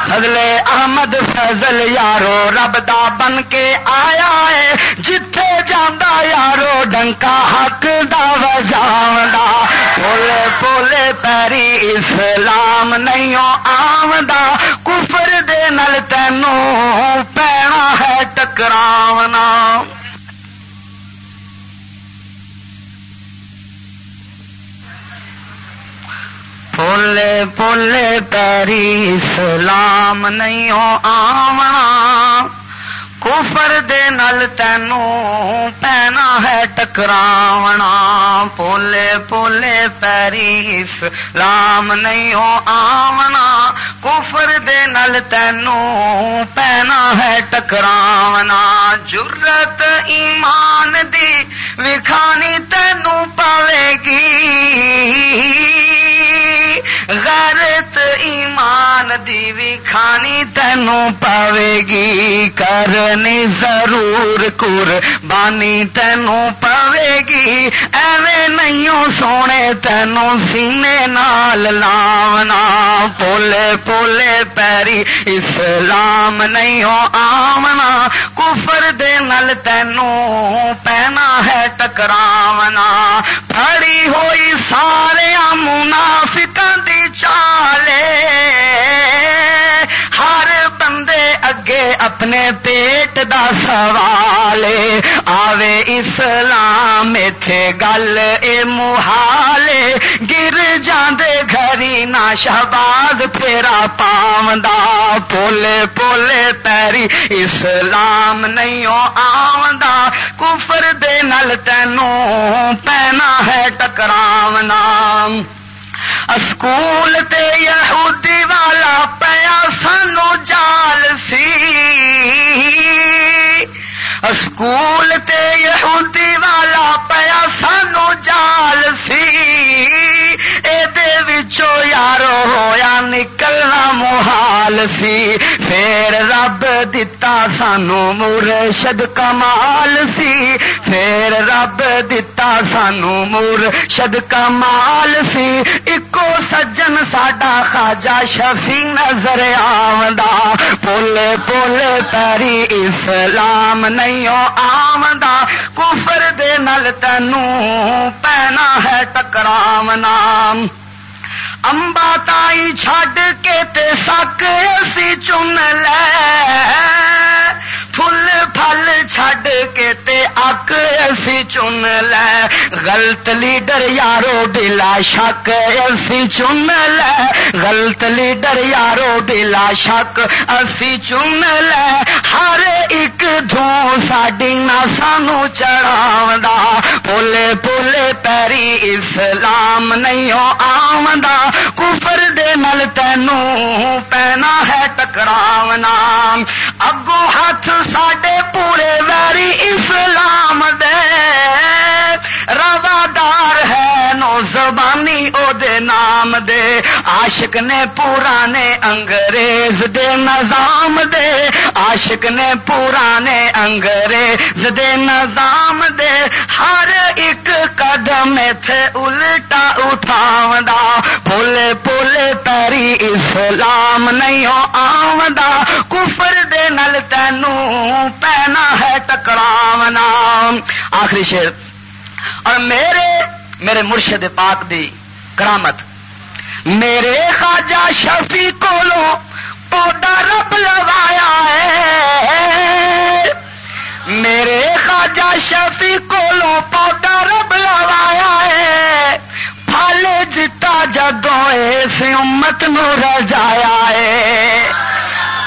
Speaker 1: فضل احمد فضل یارو رب دا بن کے آیا ہے۔ جتھے جانا یارو ڈنکا حق دا وجا پولے پولے پیری اسلام نہیں آمدا کفر دے نل تینوں پینا ٹکراونا پولے پولے پیری سلام نہیں آونا۔ کفر دے نل تینوں پینا ہے ٹکراونا۔ پولے پولے پیری اسلام نہیں آمنا کفر دے نل تینوں پینا ہے ٹکراونا۔ جرت ایمان دی وکھانی تینوں پاوے گی۔ ایمان دی بھی کھانی تینوں پاوے گی کرنی ضرور کور بانی تینوں پاوے گی ایویں نہیں سونے تینوں سینے نال لاونا پولے پولے پیری اسلام نہیں آمنا کفر دے نل تینوں پینا ہے ٹکراونا پھڑی ہوئی سارے منافقاں دی اپنے پیٹ دا سوال آوے اسلام اتے گل، اے محالے گر جاندے گھری نہ شہباز، پھیرا پاوندا پولے پولے پیری اسلام نہیں آوندا کفر دے نل تینوں پینا ہے ٹکراونا۔ اسکول تے یہودی والا پیا سانو جال سی۔ اسکول تے یہودی والا پیا سانو جال سی۔ یارو ہویا نکلنا محال سی۔ پھر رب دتا سانو مرشد کمال سی۔ پھر رب دتا سانو مور مرشد کمال سی اکو سجن ساڈا خاجا شفی نظر آمدا پولے پولے پیری اسلام نہیں آمدا کفر دے نل تینوں پینا ہے ٹکراونا امبا تائی چھڈ کے تے سک اسی چن لے فل گل چھڈ کے تے اک اسی چن لے۔ غلط لیڈر یارو بلا شک اسی چن لے۔ غلط لیڈر یارو بلا شک اسی چن لے۔ ہر ایک دھو ساڈی نہ سانو چڑھا پولے پولے پیری اسلام نہیں آمدا کفر دے نل تینوں پینا ہے ٹکراونا اگو ہاتھ ساڈے پورے ویری اسلام دے۔ روادار ہے نو زبانی او دے نام دے۔ عاشق نے پورانے انگریز دے نظام دے۔ عاشق نے پورانے انگریز دے نظام دے۔ ہر ایک قدم تھے الٹا اٹھاوندا پولے پولے پیری اسلام نہیں آمدا کفر دے نل تینوں پینا ہے ٹکراونا۔ آخری شیر اور میرے میرے مرشد پاک دی کرامت، میرے خواجہ شفی کولو پودا رب لگایا ہے۔ میرے خواجہ شفی کو لو پودا رب لوایا ہے۔ پھل جتا جدو اس امت نو رجایا ہے۔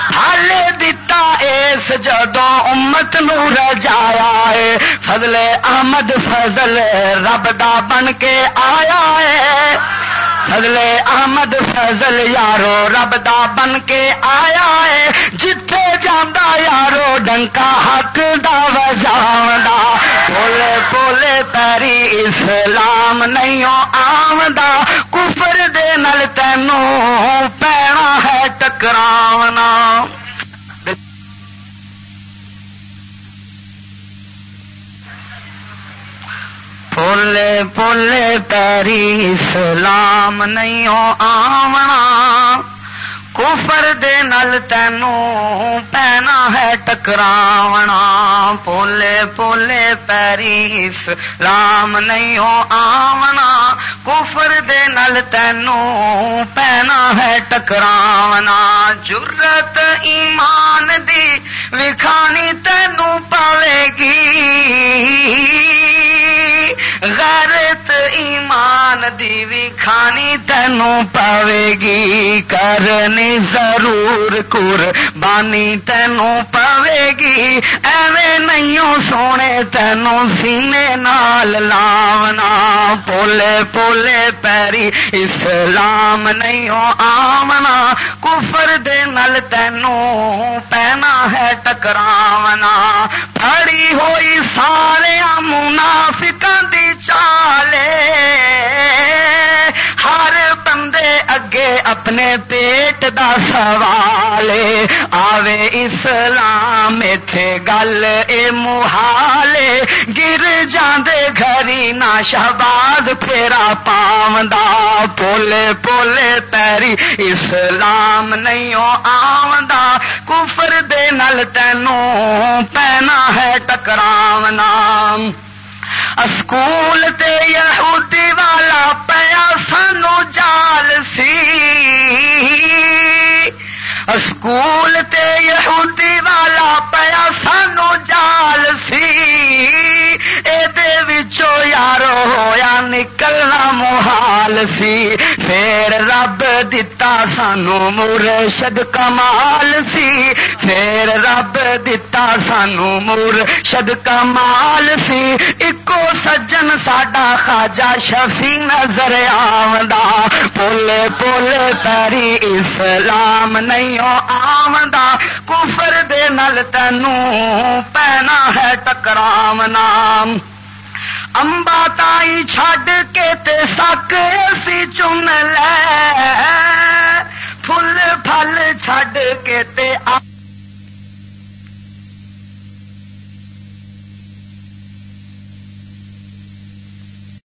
Speaker 1: پھل دتا اس جدو امت نو رجایا ہے۔ فضل احمد فضل رب دا بن کے آیا ہے۔ فضل احمد فضل یارو، رب دا بن کے آیا ہے۔ جتھے جانا یارو، ڈنکا حق دا وجاوندا بولے بولے پیری اسلام نہیں آمدہ کفر دے نل تینوں پینا ہے ٹکراونا۔ پولے پولے پیری اسلام نہیں آمنا کفر دے نل تینوں پینا ہے ٹکراونا۔ پولے پولے پیری اسلام نہیں آمنا کفر دے نل تینوں پینا ہے ٹکراونا۔ جرت ایمان دی وکھانی تینوں پاوے گی۔ غیرت ایمان دی بھی کھانی تینوں پاوے گی کرنی ضرور کور بانی تینوں پاوے گی ایویں نہیں سونے تینوں سینے نال لاونا۔ پولے پولے پیری اسلام نہیں آمنا کفر دے نل تینوں پینا ہے ٹکراونا۔ پھڑی ہوئی سارے منافقاں دی چالے اپنے پیٹ دا سوال آوے اسلام اتے گل، اے محالے گر جاندے گھری نہ شہباز، پھیرا پاوندا پولے پولے پیری اسلام نہیں آوندا۔ کفر دے نل تینوں پینا ہے ٹکراونا اسکول تے یہودی والا پیا سانو جال سی۔ اسکول تے یہودی والا پیا سانو جال سی۔ یارو ہویا نکلنا محال سی پھر رب دتا سانو مرشد کمال سی پھر رب دتا سانو مرشد کمال سی اکو سجن ساڈا خاجا شفی نظر آمدہ پولے پولے تری اسلام نہیں آمدہ کفر دے نل تینوں پینا ہے ٹکراونا امبا تائی چھڈ کے تے سک سی چن لے پھل پھل چھڈ کے تے آ